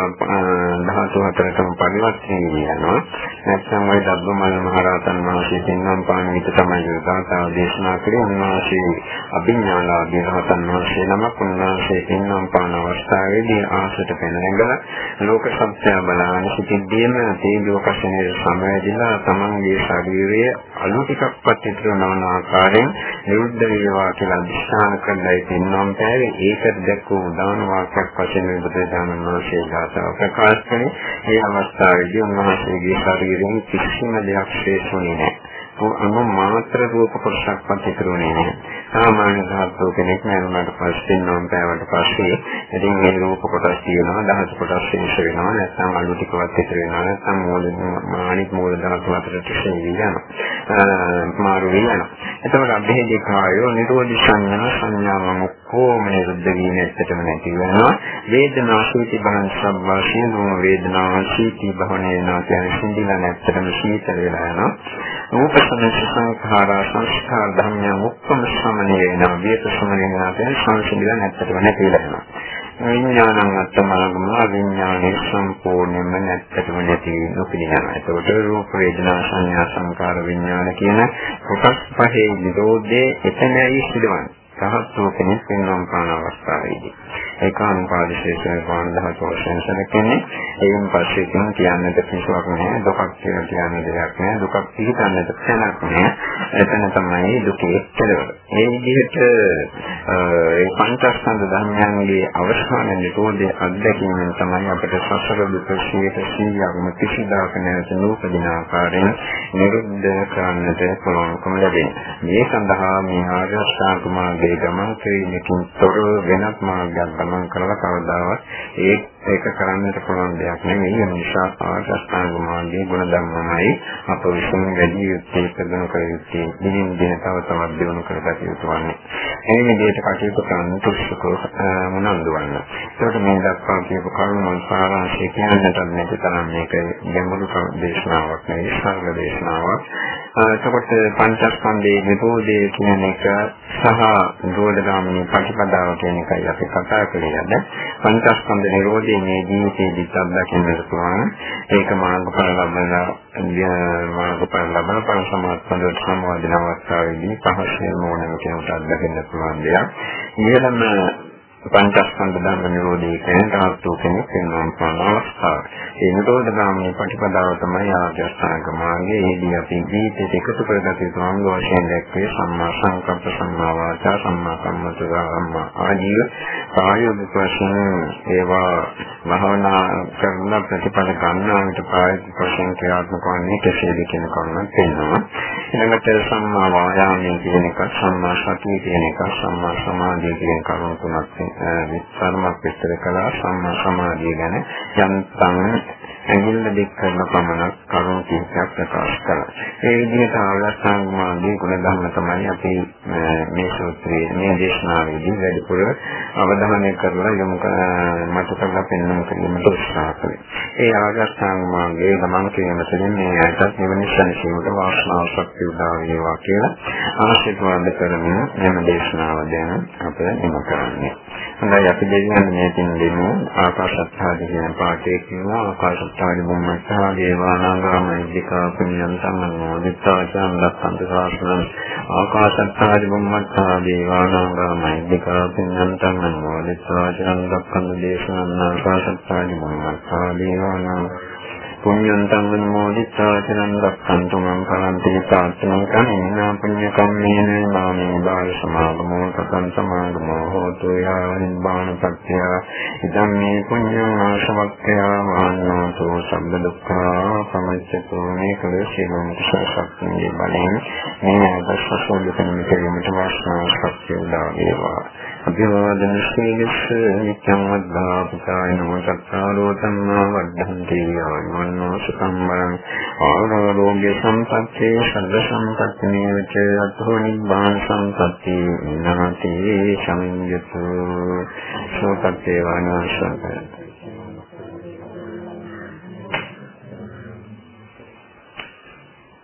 ධාතු හතරටම පරිවර්තනය වෙනවා නැත්නම් ওই ධබ්බමල් මහරහතන් වහන්සේ දෙන්නම් පාන විට තමයි ගාථාව දේශනා කරේ. උන්වහන්සේ අභිඥාලාභී රහතන් වහන්සේ නමක්. උන්වහන්සේ දෙන්නම් පාන අවස්ථාවේදී ආසට පැන නැගලා ලෝක සත්‍ය බලන සිටින්දීම තේජෝ කෂණයේ සමවැදිලා තමන්ගේ ශරීරයේ අලු ටිකක්වත් ඉතුරු නොවන ආකාරයෙන් නිරුද්ධ වේවා කියලා අධිෂ්ඨාන කරලා ඉන්නම් බෑ ඒකට දැක්වූ උදාන වාක්‍යයක් වශයෙන් බුදුදානන් වහන්සේ ගාථා ප්‍රකාශ කළේ. ඒ අවස්ථාවේදී උන්වහන්සේගේ ශරීරයෙන් කිසිම දෙයක් ශේෂුනේ නැහැ. අනු මාත්‍ර රූප කොටසක්වත් ඉතුරුනේ නැහැ. සාමාන්‍ය ධාතු කෙනෙක් නෑනකට පස්සේ නම් පෑවට පස්සේ ඉතින් මේ රූප කොටස් තියෙනවා දහස් කොටස් ශේෂ වෙනවා නැත්නම් අලු ටිකවත් ඉතුරු වෙනවා නැත්නම් මූල මානික මූල ධාතු අතරට ශේෂ වෙනවා. මාරු වෙනවා. එතකොට අභේදී කායෝ නිරෝධි සංඥා සංඥාවන් ඔක්කොම නිරුද්ධ වීම ඇත්තටම නැති වෙනවා. වේදනා සීති බහන් සබ්වාසිය නෝ වේදනා සීති බහන වෙනවා කියන්නේ සිඳිලා නැත්තටම සීතල වෙලා යනවා. රූප සංස්කාර සංස්කාර ධර්මයන් ඔක්කොම සමනය වෙනවා. විේත සමනය වෙනවා කියන්නේ සංසිඳිලා නැත්තටම නැති වෙලා යනවා. විඥානං අත්තමාගම විඥානේ සම්පූර්ණයෙන්ම නැත්තටම නැති නොපිළිගන්නවා. ඒකට රූප වේදනා සංඥා සංකාර විඥාන කියන කොටස් පහේ නිරෝධයේ එතනයි සිදුවන්නේ. රහත් වූ කෙනෙක් වෙනවම් පාන අවස්ථාවේදී. ඒකානුපාදිශේෂ නිර්වාණ ධාතු වශයෙන් සැලකෙන්නේ. එයින් පස්සේ කියන කියන්නට කිසිවක් නැහැ. දුකක් කියලා කියන්න දෙයක් නැහැ. දුකක් පිළිගන්නට තැනක් නැහැ. එතන තමයි දුකේ කෙලවර. මේ විදිහට ඒ පංචස්කන්ධ ධර්මයන්ගේ අවසාන නිරෝධය අත්දැකීමෙන් තමයි අපිට සසර දුක සියයට සියයක්ම කිසිදාක නැවත නූපදින ආකාරයෙන් නිරුද්ධ කරන්නට පුළුවන්කම ලැබෙනවා. මේ සඳහා මේ ආර්ය අෂ්ටාංග මාර්ගයේ ගමන් කිරීමකින් තොරව වෙනත් මාර්ගයක් ගමන් කරලා කවදාවත් ඒ ඒක කරන්නට පුළුවන් දෙයක් නෙවෙයි. ඒ නිසා ආගස්ථාංග මාර්ගයේ ගුණ ධර්මමයි අප විසින් වැඩි යුත්තේ ප්‍රගුණ කර යුත්තේ. දිනින් දින තව තවත් දියුණු කරගත යුතු වන්නේ. මේ විදිහට කටයුතු කරන්න තුස්සකෝ මොනන්දු වන්න. ඒකට මේ දක්වා කියපු කරුණු සාරාංශය කියන්නට නැති තරම් මේක ගැඹුරු දේශනාවක් නෙවෙයි සරල දේශනාවක්. එතකොට පංචස්කන්ධයේ නිරෝධය කියන එක සහ නිරෝධගාමිනී ප්‍රතිපදාව කියන එකයි අපි කතා කළේ අද. පංචස්කන්ධ නිරෝධය මේ ජීවිතයේදී අත්දකින්නට පුළුවන්. ඒක මාර්ගඵල ලබන මාර්ගඵල ලබන පර සමාත්මකට සම්බන්ධන අවස්ථාවේදී පහසෙන් ඕනම කෙනෙකුට අත්දකින්න පුළුවන් දෙයක්. ඊළම පංචස්කන්ධ ධර්ම නිරෝධය කියන තාත්තු කෙනෙක් වෙනවා කියන අවස්ථාව. ඒ නිරෝධ ගාමී ප්‍රතිපදාව තමයි ආර්ය අෂ්ටාංග මාර්ගයේ ඒදී අපි ජීවිතයට එකතු කරගත යුතු අංග වශයෙන් දැක්වේ සම්මා සංකප්ප සම්මා වාචා සම්මා කම්මන්ත සම්මා ආජීව ප්‍රායෝගික වශයෙන් ඒවා භාවනා කරන ප්‍රතිපද ගන්නාට ප්‍රායෝගික වශයෙන් ක්‍රියාත්මක වන්නේ කෙසේද කියන කරුණක් වෙනවා. ඊළඟට සම්මා වායාමයේ කියන එක සම්මා සතිය කියන එක සම්මා සමාධිය කියන කරුණු තුනක් විස්තරමක් විස්තර කළා සම්මා සමාධිය ගැන යන්තම් ඇඟිල්ල දික් කරන පමණක් කරුණු කිහිපයක් ප්‍රකාශ කළා. ඒ විදිහට ආවස්ථාංගමාදී ගුණ ධර්ම තමයි අපි මේ සූත්‍රයේ මේ දේශනාවේදී වැඩිපුර අවධානය කරලා යොමු මත කරලා පෙන්වන්න කිරීමට උත්සාහ කළේ. ඒ ආවස්ථාංගමාගේ ගමන් කිරීම තුළින් මේ ඇයට නිවන සැනසීමට වාසනාව ශක්තිය උදා වේවා කියලා ආශිර්වාද කරමින් මෙම දේශනාව දැන් අප එම කරන්නේ. හොඳයි. අපි දෙවියන් මේ තින් දෙමු ආකාශත්හාදී කියන පාඩේ කියනවා. ආකාශත්හාදී බුම්මත්හා දේවානාගාමිකා පුඤ්ඤං සම්මනෝ දිත්තාචං ලක්ඛන්ත සාසනං ආකාශත්හාදී බුම්මත්හා දේවානාගාමිකා පුඤ්ඤං සම්මනෝ දිත්තාචං ලක්ඛන්ත දේශනං ආකාශත්හාදී බුම්මත්හා දේවානාගාමිකා පුඤ්ඤන්තං විමෝදිතා චරං රක්ඛන්තු මං කරන්ති සාත්මං කම්මිනා පුඤ්ඤ කම්මේන මාමේ බාල සමාගමෝ සතං සමාගමෝ හෝතු යා නිබ්බාන සත්‍ය ඉදම් මේ පුඤ්ඤං ආශවක්ඛය මහන්නෝතෝ සම්බ දුක්ඛා සමච්චතෝ මේ කල සියලුම කුසලශක්තිය බලෙන් මේ අවශ්‍ය සෝදකන කිරීමට වාසනාව ශක්තිය උදා වේවා අභිවාදන ශ්‍රේණිස්ස නිත්‍යං වද්ධා පුතාය නමෝ සත්තාරෝ ධම්මා වද්ධන්ති ආනන්නෝ සුඛම්බරං ආරෝග්‍ය සම්පත්තේ සම්ද සම්පත්තිනේ විච අතෝ නිබ්බාන සම්පත්ති නාති සමිඤ්ඤතු සෝපත්තේ වානාසංකරති